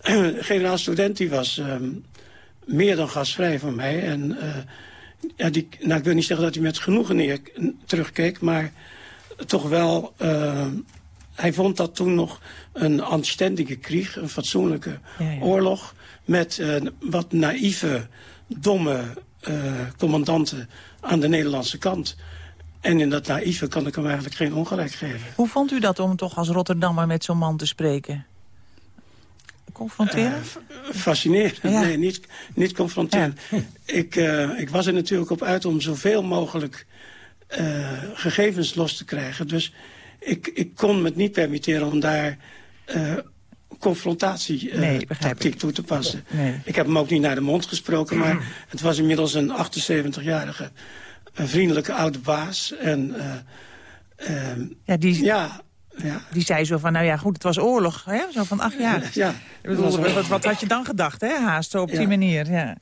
generaal student die was ehm, meer dan gastvrij van mij. En eh, ja, die, nou, ik wil niet zeggen dat hij met genoegen neer, terugkeek, maar toch wel... eh, hij vond dat toen nog een anständige krieg, een fatsoenlijke Ja, ja. oorlog... met eh, wat naïeve, domme eh, commandanten aan de Nederlandse kant. En in dat naïeve kan ik hem eigenlijk geen ongelijk geven. Hoe vond u dat om toch als Rotterdammer met zo'n man te spreken? Confronteren? Fascinerend. Ja. Nee, niet, niet confronterend. Ik, eh, ik was er natuurlijk op uit om zoveel mogelijk eh, gegevens los te krijgen. Dus ik, ik kon me het niet permitteren om daar eh confrontatie eh, Nee, begrijp tactiek toe te passen. Nee. Ik heb hem ook niet naar de mond gesproken, maar het was inmiddels een 78-jarige een vriendelijke oude baas. En, eh, ehm, Ja, die, ja, ja. die zei zo van, nou ja, goed, het was oorlog. Hè? Zo van, ach ja. Ja, Ik bedoel, wat, wat had je dan gedacht, hè? Haast, zo op die manier, ja.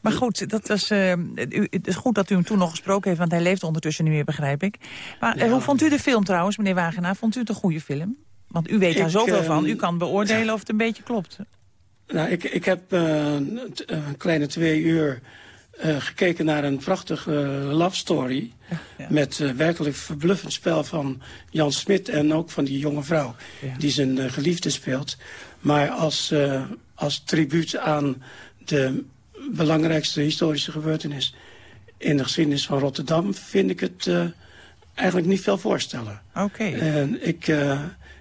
Maar goed, dat was, eh, u, het is goed dat u hem toen nog gesproken heeft... want hij leeft ondertussen niet meer, begrijp ik. Maar eh, hoe vond u de film trouwens, meneer Wagenaar? Vond u het een goede film? Want u weet daar zoveel eh, van. U kan beoordelen of het een beetje klopt. Nou, ik, ik heb eh, t- een kleine twee uur eh, gekeken naar een prachtige eh, love story. Met eh, werkelijk verbluffend spel van Jan Smit en ook van die jonge vrouw. Die zijn geliefde speelt. Maar als, als tribuut aan de belangrijkste historische gebeurtenis in de geschiedenis van Rotterdam... vind ik het eigenlijk niet veel voorstellen. Oké. En ik,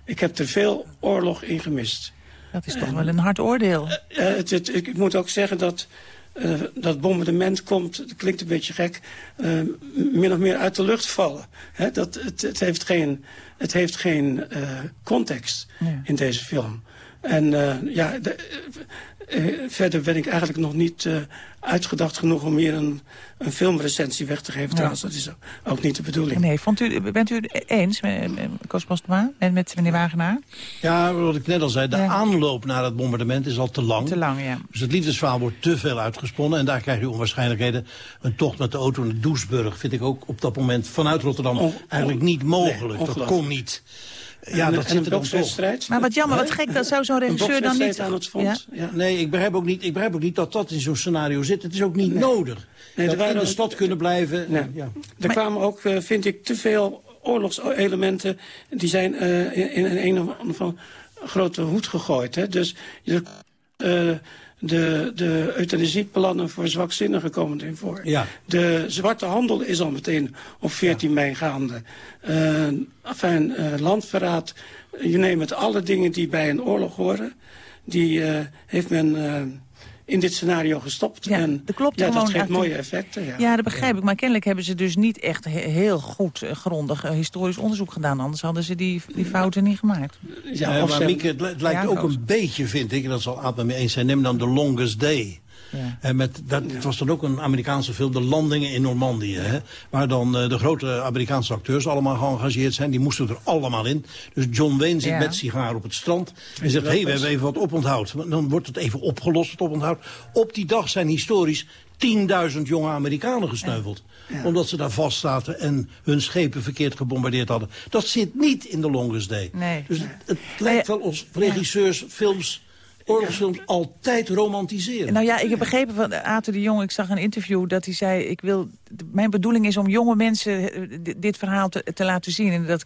ik heb er veel oorlog in gemist. Dat is toch wel een hard oordeel. Het, het- ik moet ook zeggen dat eh, dat bombardement komt, dat klinkt een beetje gek, eh, min of meer uit de lucht vallen. Dat, het, het heeft geen, het heeft geen eh, context Ja. in deze film. En eh, ja, de- eh, eh, verder ben ik eigenlijk nog niet eh, uitgedacht genoeg om hier een, een filmrecensie weg te geven. Ja. Trouwens, dat is ook, niet de bedoeling. Nee, vond u, bent u het eens, met, met en met meneer Wagenaar? Ja, wat ik net al zei, de aanloop naar het bombardement is al te lang. Te lang, ja. Dus het liefdesverhaal wordt te veel uitgesponnen. En daar krijg je onwaarschijnlijkheden. Een tocht met de auto naar Doesburg vind ik ook op dat moment vanuit Rotterdam On- eigenlijk niet mogelijk. dat kon niet. En- Ja, en dat een zit er dan toch. bokswedstrijd? Maar wat jammer, wat gek, dat zou zo'n regisseur dan niet... aan het front? Ja. Nee, ik begrijp, ook niet, ik begrijp ook niet dat dat in zo'n scenario zit. Het is ook niet nodig. Nee, dat er in de stad kunnen blijven. Nee. Ja. Er kwamen ook, eh, vind ik, te veel oorlogselementen. Die zijn eh, in, in een of andere van grote hoed gegooid. Hè? Dus er, eh, de, de euthanasieplannen voor zwakzinnigen komen erin voor. Ja. De zwarte handel is al meteen op 14 mei gaande. Eh enfin, eh, landverraad, je neemt alle dingen die bij een oorlog horen... die heeft men in dit scenario gestopt. Ja, en dat klopt ja, gewoon dat geeft mooie effecten. Ja. Ja, dat begrijp ik. Maar kennelijk hebben ze dus niet echt he- heel goed, eh, grondig eh, historisch onderzoek gedaan. Anders hadden ze die, die fouten niet gemaakt. Ja, Eh, maar ze- Mieke, het, li- het lijkt Ja, ook een beetje, vind ik, en dat zal Aad met me eens zijn, neem dan The Longest Day. Ja. En met, dat, Het was dan ook een Amerikaanse film, De Landingen in Normandië. Hè, waar dan eh, de grote Amerikaanse acteurs allemaal geëngageerd zijn. Die moesten er allemaal in. Dus John Wayne zit Ja. met sigaar op het strand. En zegt, hé, hey, we hebben even wat oponthoud. Dan wordt het even opgelost, het oponthoud. Op die dag zijn historisch 10.000 jonge Amerikanen gesneuveld. omdat ze daar vast zaten en hun schepen verkeerd gebombardeerd hadden. Dat zit niet in de Longest Day. Nee. Dus het, het lijkt wel ons regisseurs, films, oorlogsfilms altijd romantiseren. Nou ja, ik heb begrepen van Aten de Jong, ik zag een interview dat hij zei... Ik wil, mijn bedoeling is om jonge mensen eh, di- dit verhaal te, te laten zien. En dat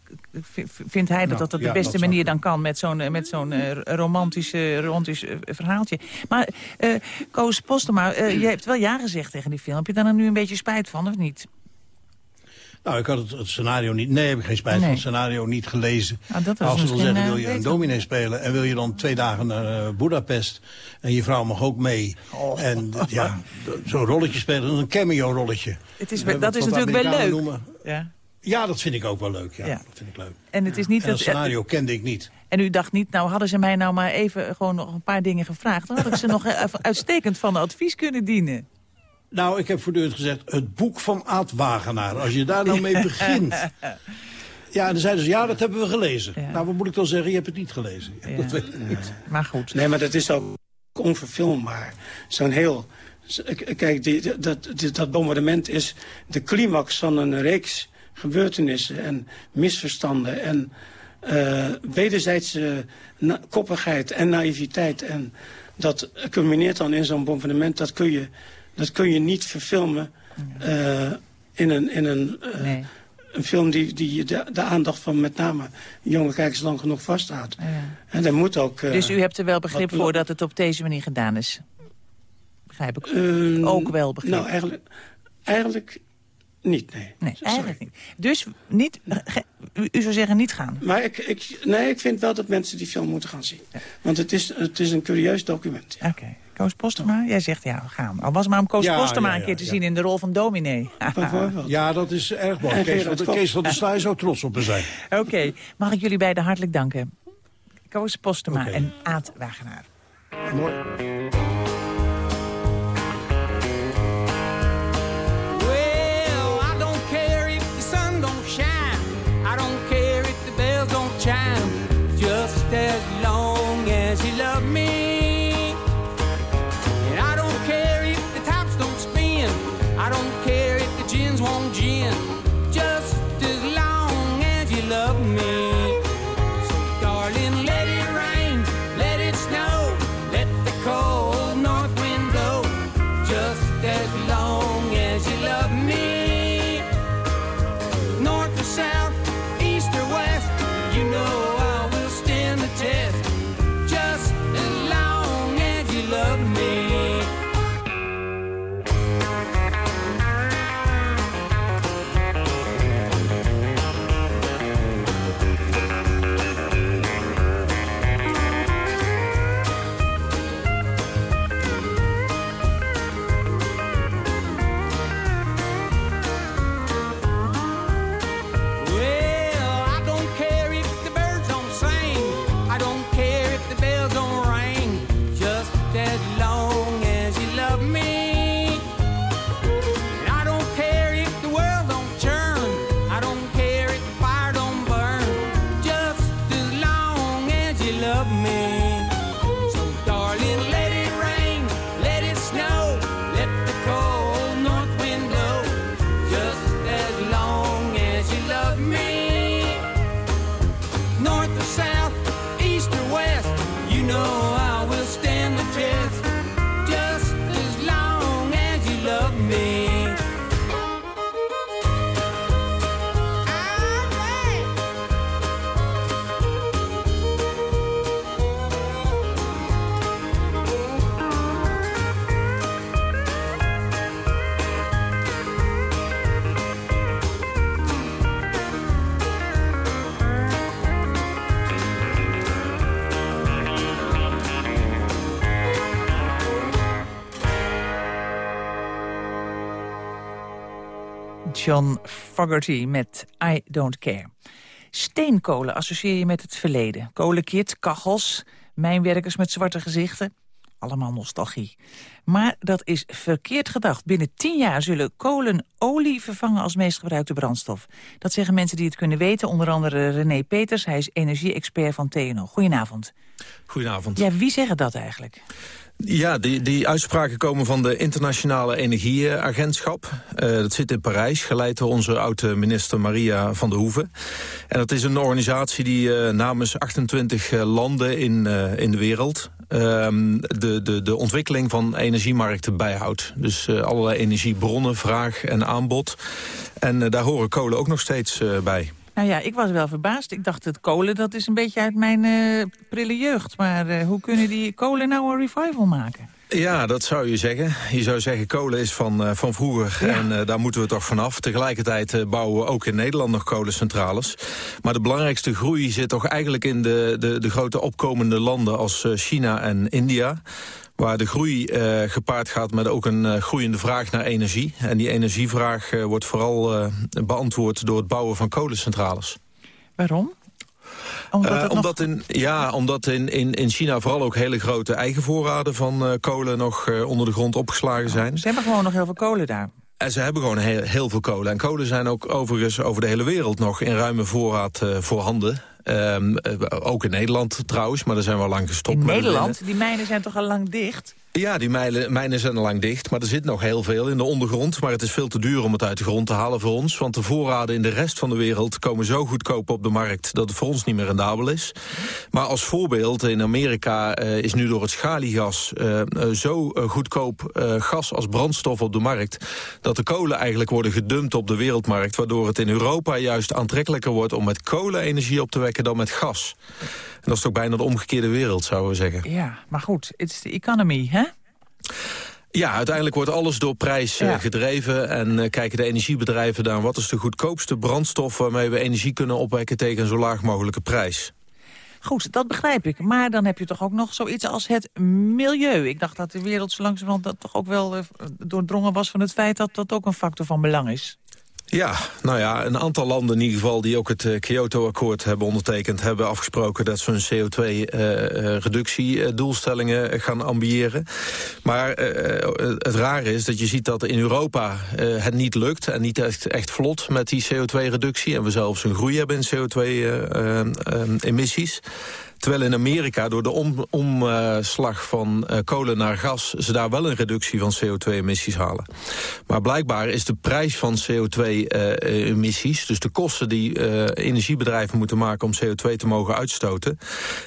vindt hij dat Nou, dat, dat de ja, beste dat manier dan kan... met zo'n eh, met zo'n eh, romantisch, romantisch verhaaltje. Maar eh Koos Postema, eh, je hebt wel ja gezegd tegen die film. Heb je daar dan nu een beetje spijt van, of niet? Nou, ik had het, het scenario niet... Nee, heb ik geen spijt van het scenario niet gelezen. Ah, Als ze wil zeggen, eh, wil je een dominee spelen... en wil je dan twee dagen naar eh, Budapest... en je vrouw mag ook mee. Oh. En ja, zo'n rolletje spelen, een cameo-rolletje. Het is, Eh, dat is natuurlijk wel leuk. Noemen. Ja. Ja, dat vind ik ook wel leuk. Ja, Ja. Dat vind ik leuk. En het is niet En dat dat, scenario kende ik niet. En u dacht niet, nou hadden ze mij nou maar even gewoon nog een paar dingen gevraagd. Dan had ik ze nog uitstekend van advies kunnen dienen. Nou, ik heb voortdurend gezegd, het boek van Aad Wagenaar. Als je daar nou mee begint... Ja, en dan zeiden ze, ja, dat hebben we gelezen. Nou, wat moet ik dan zeggen? Je hebt het niet gelezen. Ja, Dat weet ik niet. Maar goed. Nee, maar dat is ook onverfilmbaar. Zo'n heel... Kijk, die, dat, die- dat bombardement is de climax van een reeks gebeurtenissen en misverstanden en eh, wederzijdse koppigheid en naïviteit. En dat culmineert dan in zo'n bombardement. Dat kun je, dat kun je niet verfilmen eh, in een, in een, eh, een film die, die de, de aandacht van met name jonge kijkers lang genoeg vasthoudt. En daar moet ook... eh, dus u hebt er wel begrip voor dat het op deze manier gedaan is? Begrijp ik. Ook wel begrip. Nou, eigenlijk, eigenlijk niet, nee. Nee, eigenlijk niet. Dus niet, u, zou zeggen niet gaan. Maar ik, ik, nee, ik vind wel dat mensen die film moeten gaan zien. Want het is, het is een curieus document. Oké. Koos Postema, jij zegt ja, we gaan. Al was het maar om Koos Ja, Postema ja, een keer te ja. zien in de rol van dominee. Ja, dat is erg mooi. Kees, Kok. Kees van der Staaij zou trots op me zijn. Oké, mag ik jullie beiden hartelijk danken. Koos Postema en Aad Wagenaar. Mooi. John Fogerty met I Don't Care. Steenkolen associeer je met het verleden. Kolenkit, kachels, mijnwerkers met zwarte gezichten. Allemaal nostalgie. Maar dat is verkeerd gedacht. Binnen tien jaar zullen kolen olie vervangen als meest gebruikte brandstof. Dat zeggen mensen die het kunnen weten. Onder andere René Peters, hij is energie-expert van TNO. Goedenavond. Goedenavond. Ja, wie zeggen dat eigenlijk? Ja, die, die uitspraken komen van de Internationale Energieagentschap. Uh, dat zit in Parijs, geleid door onze oude minister Maria van der Hoeven. En dat is een organisatie die uh, namens 28 uh, landen in, in de wereld... Ehm, de, de, de ontwikkeling van energiemarkten bijhoudt. Dus allerlei energiebronnen, vraag en aanbod. En daar horen kolen ook nog steeds bij. Nou ja, ik was wel verbaasd. Ik dacht, het kolen, dat is een beetje uit mijn uh, prille jeugd. Maar uh, hoe kunnen die kolen nou een revival maken? Ja, dat zou je zeggen. Je zou zeggen, kolen is van, uh, van vroeger ja. en uh, daar moeten we toch vanaf. Tegelijkertijd uh, bouwen we ook in Nederland nog kolencentrales. Maar de belangrijkste groei zit toch eigenlijk in de, de, de grote opkomende landen als China en India waar de groei uh, gepaard gaat met ook een uh, groeiende vraag naar energie. En die energievraag uh, wordt vooral beantwoord door het bouwen van kolencentrales. Waarom? Omdat, omdat, in, ja, omdat in, in, in China vooral ook hele grote eigen voorraden van kolen nog onder de grond opgeslagen zijn. Ze hebben gewoon nog heel veel kolen daar. En ze hebben gewoon heel, heel veel kolen. En kolen zijn ook overigens over de hele wereld nog in ruime voorraad voorhanden. Um, ook in Nederland trouwens, maar daar zijn we al lang gestopt. In Nederland? Die mijnen zijn toch al lang dicht? Ja, die mijnen, mijnen zijn al lang dicht, maar er zit nog heel veel in de ondergrond. Maar het is veel te duur om het uit de grond te halen voor ons. Want de voorraden in de rest van de wereld komen zo goedkoop op de markt... dat het voor ons niet meer rendabel is. Maar als voorbeeld, in Amerika uh, is nu door het schaliegas... Uh, zo goedkoop gas als brandstof op de markt... dat de kolen eigenlijk worden gedumpt op de wereldmarkt... waardoor het in Europa juist aantrekkelijker wordt om met kolenenergie op te wekken dan met gas. En dat is toch bijna de omgekeerde wereld, zouden we zeggen. Ja, maar goed, it's the economy, hè? Ja, uiteindelijk wordt alles door prijs ja. uh, gedreven. En uh, kijken de energiebedrijven naar wat is de goedkoopste brandstof... waarmee we energie kunnen opwekken tegen een zo laag mogelijke prijs. Goed, dat begrijp ik. Maar dan heb je toch ook nog zoiets als het milieu. Ik dacht dat de wereld zo langzamerhand dat toch ook wel uh, doordrongen was... van het feit dat dat ook een factor van belang is. Ja, nou ja, een aantal landen in ieder geval die ook het uh, Kyoto-akkoord hebben ondertekend... hebben afgesproken dat ze hun CO2-reductiedoelstellingen uh, gaan ambiëren. Maar het rare is dat je ziet dat in Europa het niet lukt... en niet echt, echt vlot met die CO2-reductie. En we zelfs een groei hebben in CO2-emissies. Terwijl in Amerika door de om, omslag van uh, kolen naar gas... ze daar wel een reductie van CO2-emissies halen. Maar blijkbaar is de prijs van CO2-emissies... Uh, dus de kosten die uh, energiebedrijven moeten maken... om CO2 te mogen uitstoten...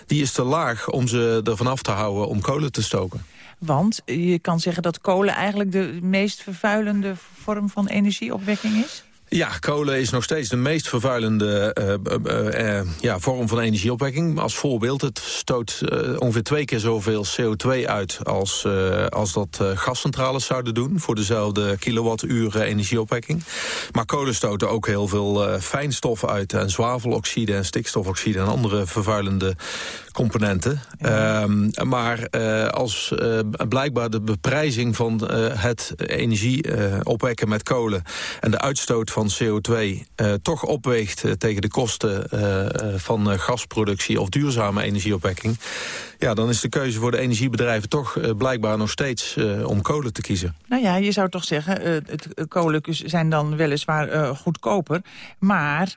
die is te laag om ze ervan af te houden om kolen te stoken. Want je kan zeggen dat kolen eigenlijk de meest vervuilende vorm van energieopwekking is? Ja, kolen is nog steeds de meest vervuilende uh, uh, uh, ja, vorm van energieopwekking. Als voorbeeld, het stoot ongeveer twee keer zoveel CO2 uit... als, als dat gascentrales zouden doen voor dezelfde kilowattuur energieopwekking. Maar kolen stoten ook heel veel fijnstof uit... en zwaveloxide en stikstofoxide en andere vervuilende componenten. Ja. Um, maar als blijkbaar de beprijzing van het energieopwekken met kolen... en de uitstoot van CO2 uh, toch opweegt tegen de kosten van gasproductie of duurzame energieopwekking, ja, dan is de keuze voor de energiebedrijven toch blijkbaar nog steeds om kolen te kiezen. Nou ja, je zou toch zeggen, het kolen zijn dan weliswaar goedkoper, maar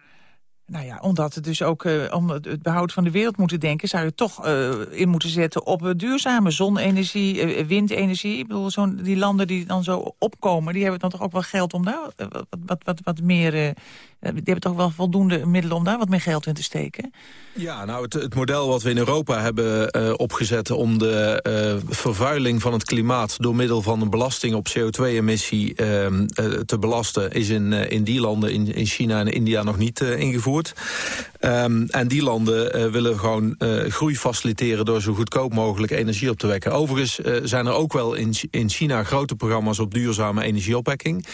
nou ja, omdat het dus ook uh, om het behoud van de wereld moeten denken... zou je toch uh, in moeten zetten op uh, duurzame zonne-energie, windenergie. Ik bedoel, zo die landen die dan zo opkomen... die hebben dan toch ook wel geld om daar wat, wat, wat, wat meer die hebben toch wel voldoende middelen om daar wat meer geld in te steken? Ja, nou het, het model wat we in Europa hebben opgezet om de vervuiling van het klimaat door middel van een belasting op CO2-emissie uh, uh, te belasten is in, in die landen, in, in China en India nog niet uh, Um, en die landen uh, willen gewoon uh, groei faciliteren door zo goedkoop mogelijk energie op te wekken. Overigens uh, zijn er ook wel in, in China grote programma's op duurzame energieopwekking.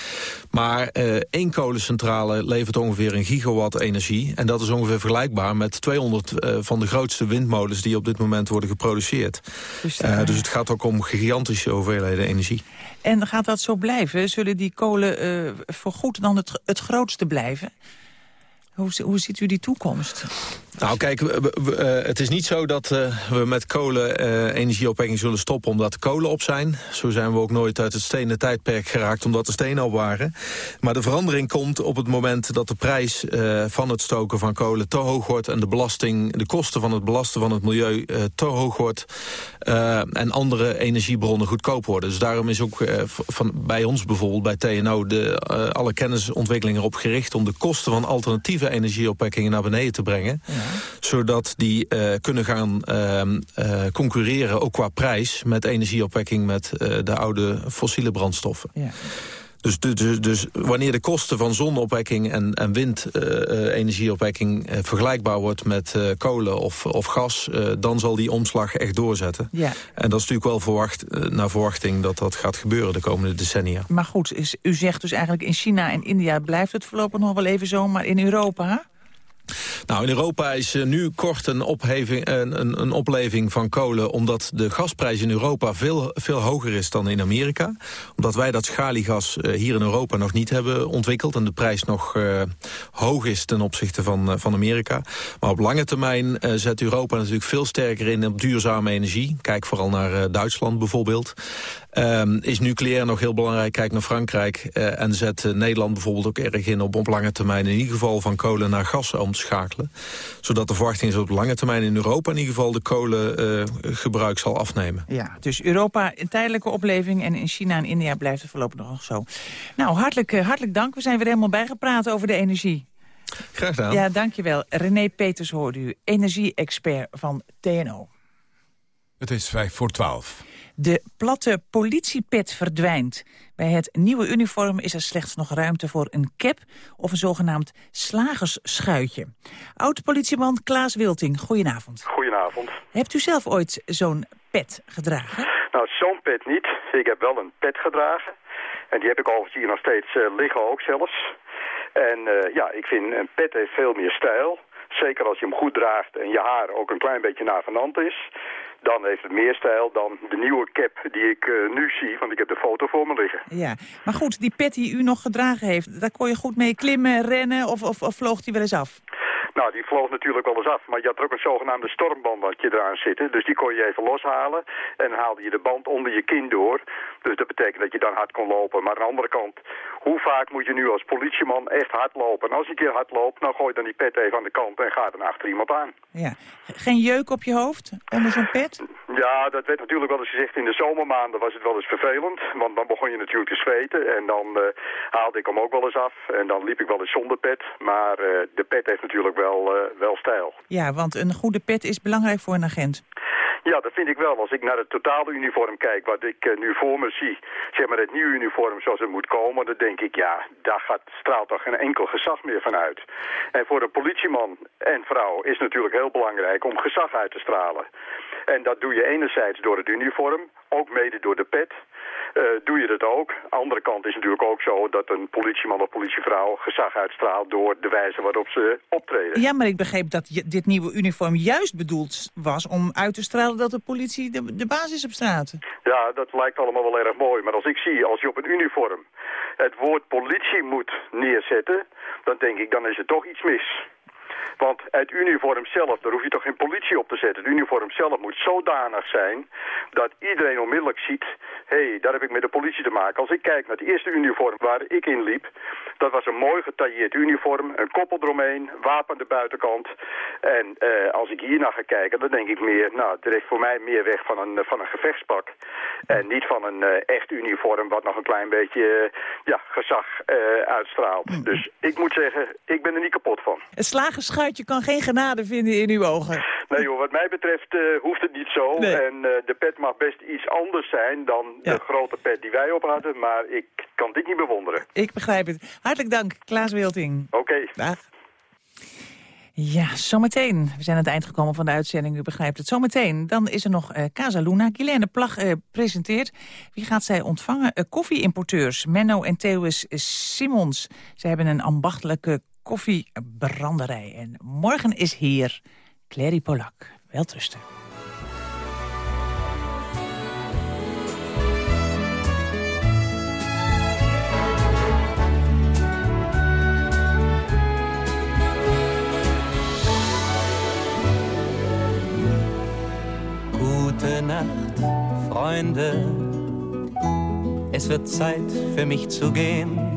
Maar één kolencentrale levert ongeveer een gigawatt energie. En dat is ongeveer vergelijkbaar met 200 van de grootste windmolens die op dit moment worden geproduceerd. Dus, dus het gaat ook om gigantische hoeveelheden energie. En gaat dat zo blijven? Zullen die kolen voorgoed dan het, het grootste blijven? Hoe, hoe ziet u die toekomst? Nou kijk, eh, het is niet zo dat eh, we met kolen eh, energieopwekking zullen stoppen omdat de kolen op zijn. Zo zijn we ook nooit uit het stenen tijdperk geraakt omdat de stenen op waren. Maar de verandering komt op het moment dat de prijs van het stoken van kolen te hoog wordt en de belasting, de kosten van het belasten van het milieu te hoog wordt en andere energiebronnen goedkoop worden. Dus daarom is ook van, bij ons bijvoorbeeld, bij TNO, de, alle kennisontwikkeling erop gericht om de kosten van alternatieve energieopwekkingen naar beneden te brengen. Zodat die eh, kunnen gaan ehm, eh, concurreren, ook qua prijs, met energieopwekking met eh, de oude fossiele brandstoffen. Ja. Dus, dus, dus, dus wanneer de kosten van zonneopwekking en, en windenergieopwekking vergelijkbaar wordt met kolen of, of gas, dan zal die omslag echt doorzetten. Ja. En dat is natuurlijk wel verwacht, naar verwachting dat dat gaat gebeuren de komende decennia. Maar goed, is, u zegt dus eigenlijk in China en India blijft het voorlopig nog wel even zo, maar in Europa... Nou, in Europa is eh, nu kort een, opheving, een, een, een opleving van kolen... omdat de gasprijs in Europa veel, veel hoger is dan in Amerika. Omdat wij dat schaliegas eh, hier in Europa nog niet hebben ontwikkeld... en de prijs nog eh, hoog is ten opzichte van, eh, van Amerika. Maar op lange termijn eh, zet Europa natuurlijk veel sterker in op duurzame energie. Kijk vooral naar eh, Duitsland bijvoorbeeld. Ehm, is nucleair nog heel belangrijk? Kijk naar Frankrijk. eh, en zet eh, Nederland bijvoorbeeld ook erg in op op lange termijn... in ieder geval van kolen naar gas om te schakelen. Zodat de verwachting is dat op lange termijn in Europa... in ieder geval de kolengebruik zal afnemen. Ja, dus Europa een tijdelijke opleving en in China en India blijft het voorlopig nog zo. Nou, hartelijk, eh, hartelijk dank. We zijn weer helemaal bijgepraat over de energie. Graag gedaan. Ja, dankjewel. René Peters hoorde u, energie-expert van TNO. Het is vijf voor twaalf. De platte politiepet verdwijnt. Bij het nieuwe uniform is er slechts nog ruimte voor een cap... of een zogenaamd slagersschuitje. Oud-politieman Klaas Wilting, goedenavond. Goedenavond. Hebt u zelf ooit zo'n pet gedragen? Nou, zo'n pet niet. Ik heb wel een pet gedragen. En die heb ik overigens hier nog steeds eh, liggen ook zelfs. En eh, ja, ik vind een pet heeft veel meer stijl. Zeker als je hem goed draagt en je haar ook een klein beetje navenant is. Dan heeft het meer stijl dan de nieuwe cap die ik eh, nu zie. Want ik heb de foto voor me liggen. Ja, maar goed, die pet die u nog gedragen heeft... daar kon je goed mee klimmen, rennen of, of, of vloog die wel eens af? Nou, die vloog natuurlijk wel eens af. Maar je had er ook een zogenaamde stormbandje eraan zitten. Dus die kon je even loshalen. En dan haalde je de band onder je kin door. Dus dat betekent dat je dan hard kon lopen. Maar aan de andere kant, hoe vaak moet je nu als politieman echt hard lopen? En als je een keer hard loopt, nou gooi dan die pet even aan de kant en ga dan achter iemand aan. Ja. Geen jeuk op je hoofd onder zo'n pet? Ja, dat werd natuurlijk wel eens gezegd. In de zomermaanden was het wel eens vervelend. Want dan begon je natuurlijk te zweten. En dan eh, haalde ik hem ook wel eens af. En dan liep ik wel eens zonder pet. Maar eh, de pet heeft natuurlijk wel, eh, wel stijl. Ja, want een goede pet is belangrijk voor een agent. Ja, dat vind ik wel. Als ik naar het totale uniform kijk, wat ik eh, nu voor me zie, zeg maar het nieuwe uniform zoals het moet komen, dan denk ik, ja, daar gaat, straalt toch geen enkel gezag meer van uit. En voor een politieman en vrouw is natuurlijk heel belangrijk om gezag uit te stralen. En dat doe je enerzijds door het uniform, ook mede door de pet. Eh, doe je dat ook. Andere kant is natuurlijk ook zo dat een politieman of politievrouw gezag uitstraalt door de wijze waarop ze optreden. Ja, maar ik begreep dat je- dit nieuwe uniform juist bedoeld was om uit te stralen dat de politie de, de basis is op straat. Ja, dat lijkt allemaal wel erg mooi. Maar als ik zie, als je op een uniform het woord politie moet neerzetten, dan denk ik, dan is er toch iets mis. Want het uniform zelf, daar hoef je toch geen politie op te zetten. Het uniform zelf moet zodanig zijn dat iedereen onmiddellijk ziet... hé, hey, daar heb ik met de politie te maken. Als ik kijk naar het eerste uniform waar ik in liep... dat was een mooi getailleerd uniform, een koppel eromheen, wapen aan de buitenkant. En eh, als ik hier naar ga kijken, dan denk ik meer... nou, er heeft voor mij meer weg van een, van een gevechtspak. En niet van een eh, echt uniform wat nog een klein beetje eh, ja, gezag uitstraalt. Dus ik moet zeggen, ik ben er niet kapot van. Het slagerschuitje kan geen genade vinden in uw ogen. Nee joh, wat mij betreft eh, hoeft het niet zo. Nee. En eh, de pet mag best iets anders zijn dan de grote pet die wij op hadden. Maar ik kan dit niet bewonderen. Ik begrijp het. Hartelijk dank, Klaas Wilting. Oké. Dag. Ja, zometeen. We zijn aan het eind gekomen van de uitzending, u begrijpt het. Zometeen, dan is er nog eh Casa Luna. Guilaine Plag presenteert. Wie gaat zij ontvangen? Koffieimporteurs Menno en Theus Simons. Ze hebben een ambachtelijke koffiebranderij. En morgen is hier Clary Polak. Welterusten. Gute Nacht, Freunde. Es wird Zeit für mich zu gehen.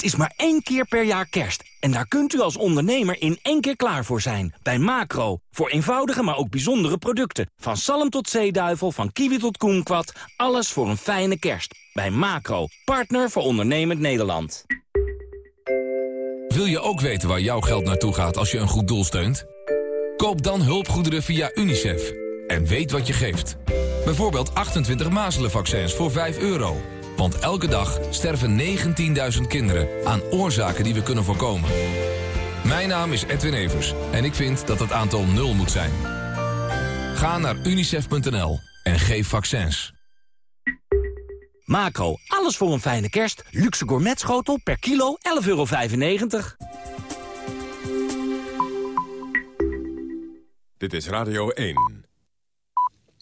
Het is maar één keer per jaar kerst. En daar kunt u als ondernemer in één keer klaar voor zijn. Bij Macro. Voor eenvoudige, maar ook bijzondere producten. Van zalm tot zeeduivel, van kiwi tot koenkwad. Alles voor een fijne kerst. Bij Macro. Partner voor ondernemend Nederland. Wil je ook weten waar jouw geld naartoe gaat als je een goed doel steunt? Koop dan hulpgoederen via UNICEF. En weet wat je geeft. Bijvoorbeeld 28 mazelenvaccins voor 5 euro. Want elke dag sterven 19.000 kinderen aan oorzaken die we kunnen voorkomen. Mijn naam is Edwin Evers en ik vind dat het aantal nul moet zijn. Ga naar unicef.nl en geef vaccins. Macro. Alles voor een fijne kerst. Luxe gourmetschotel per kilo 11,95 euro. Dit is Radio 1.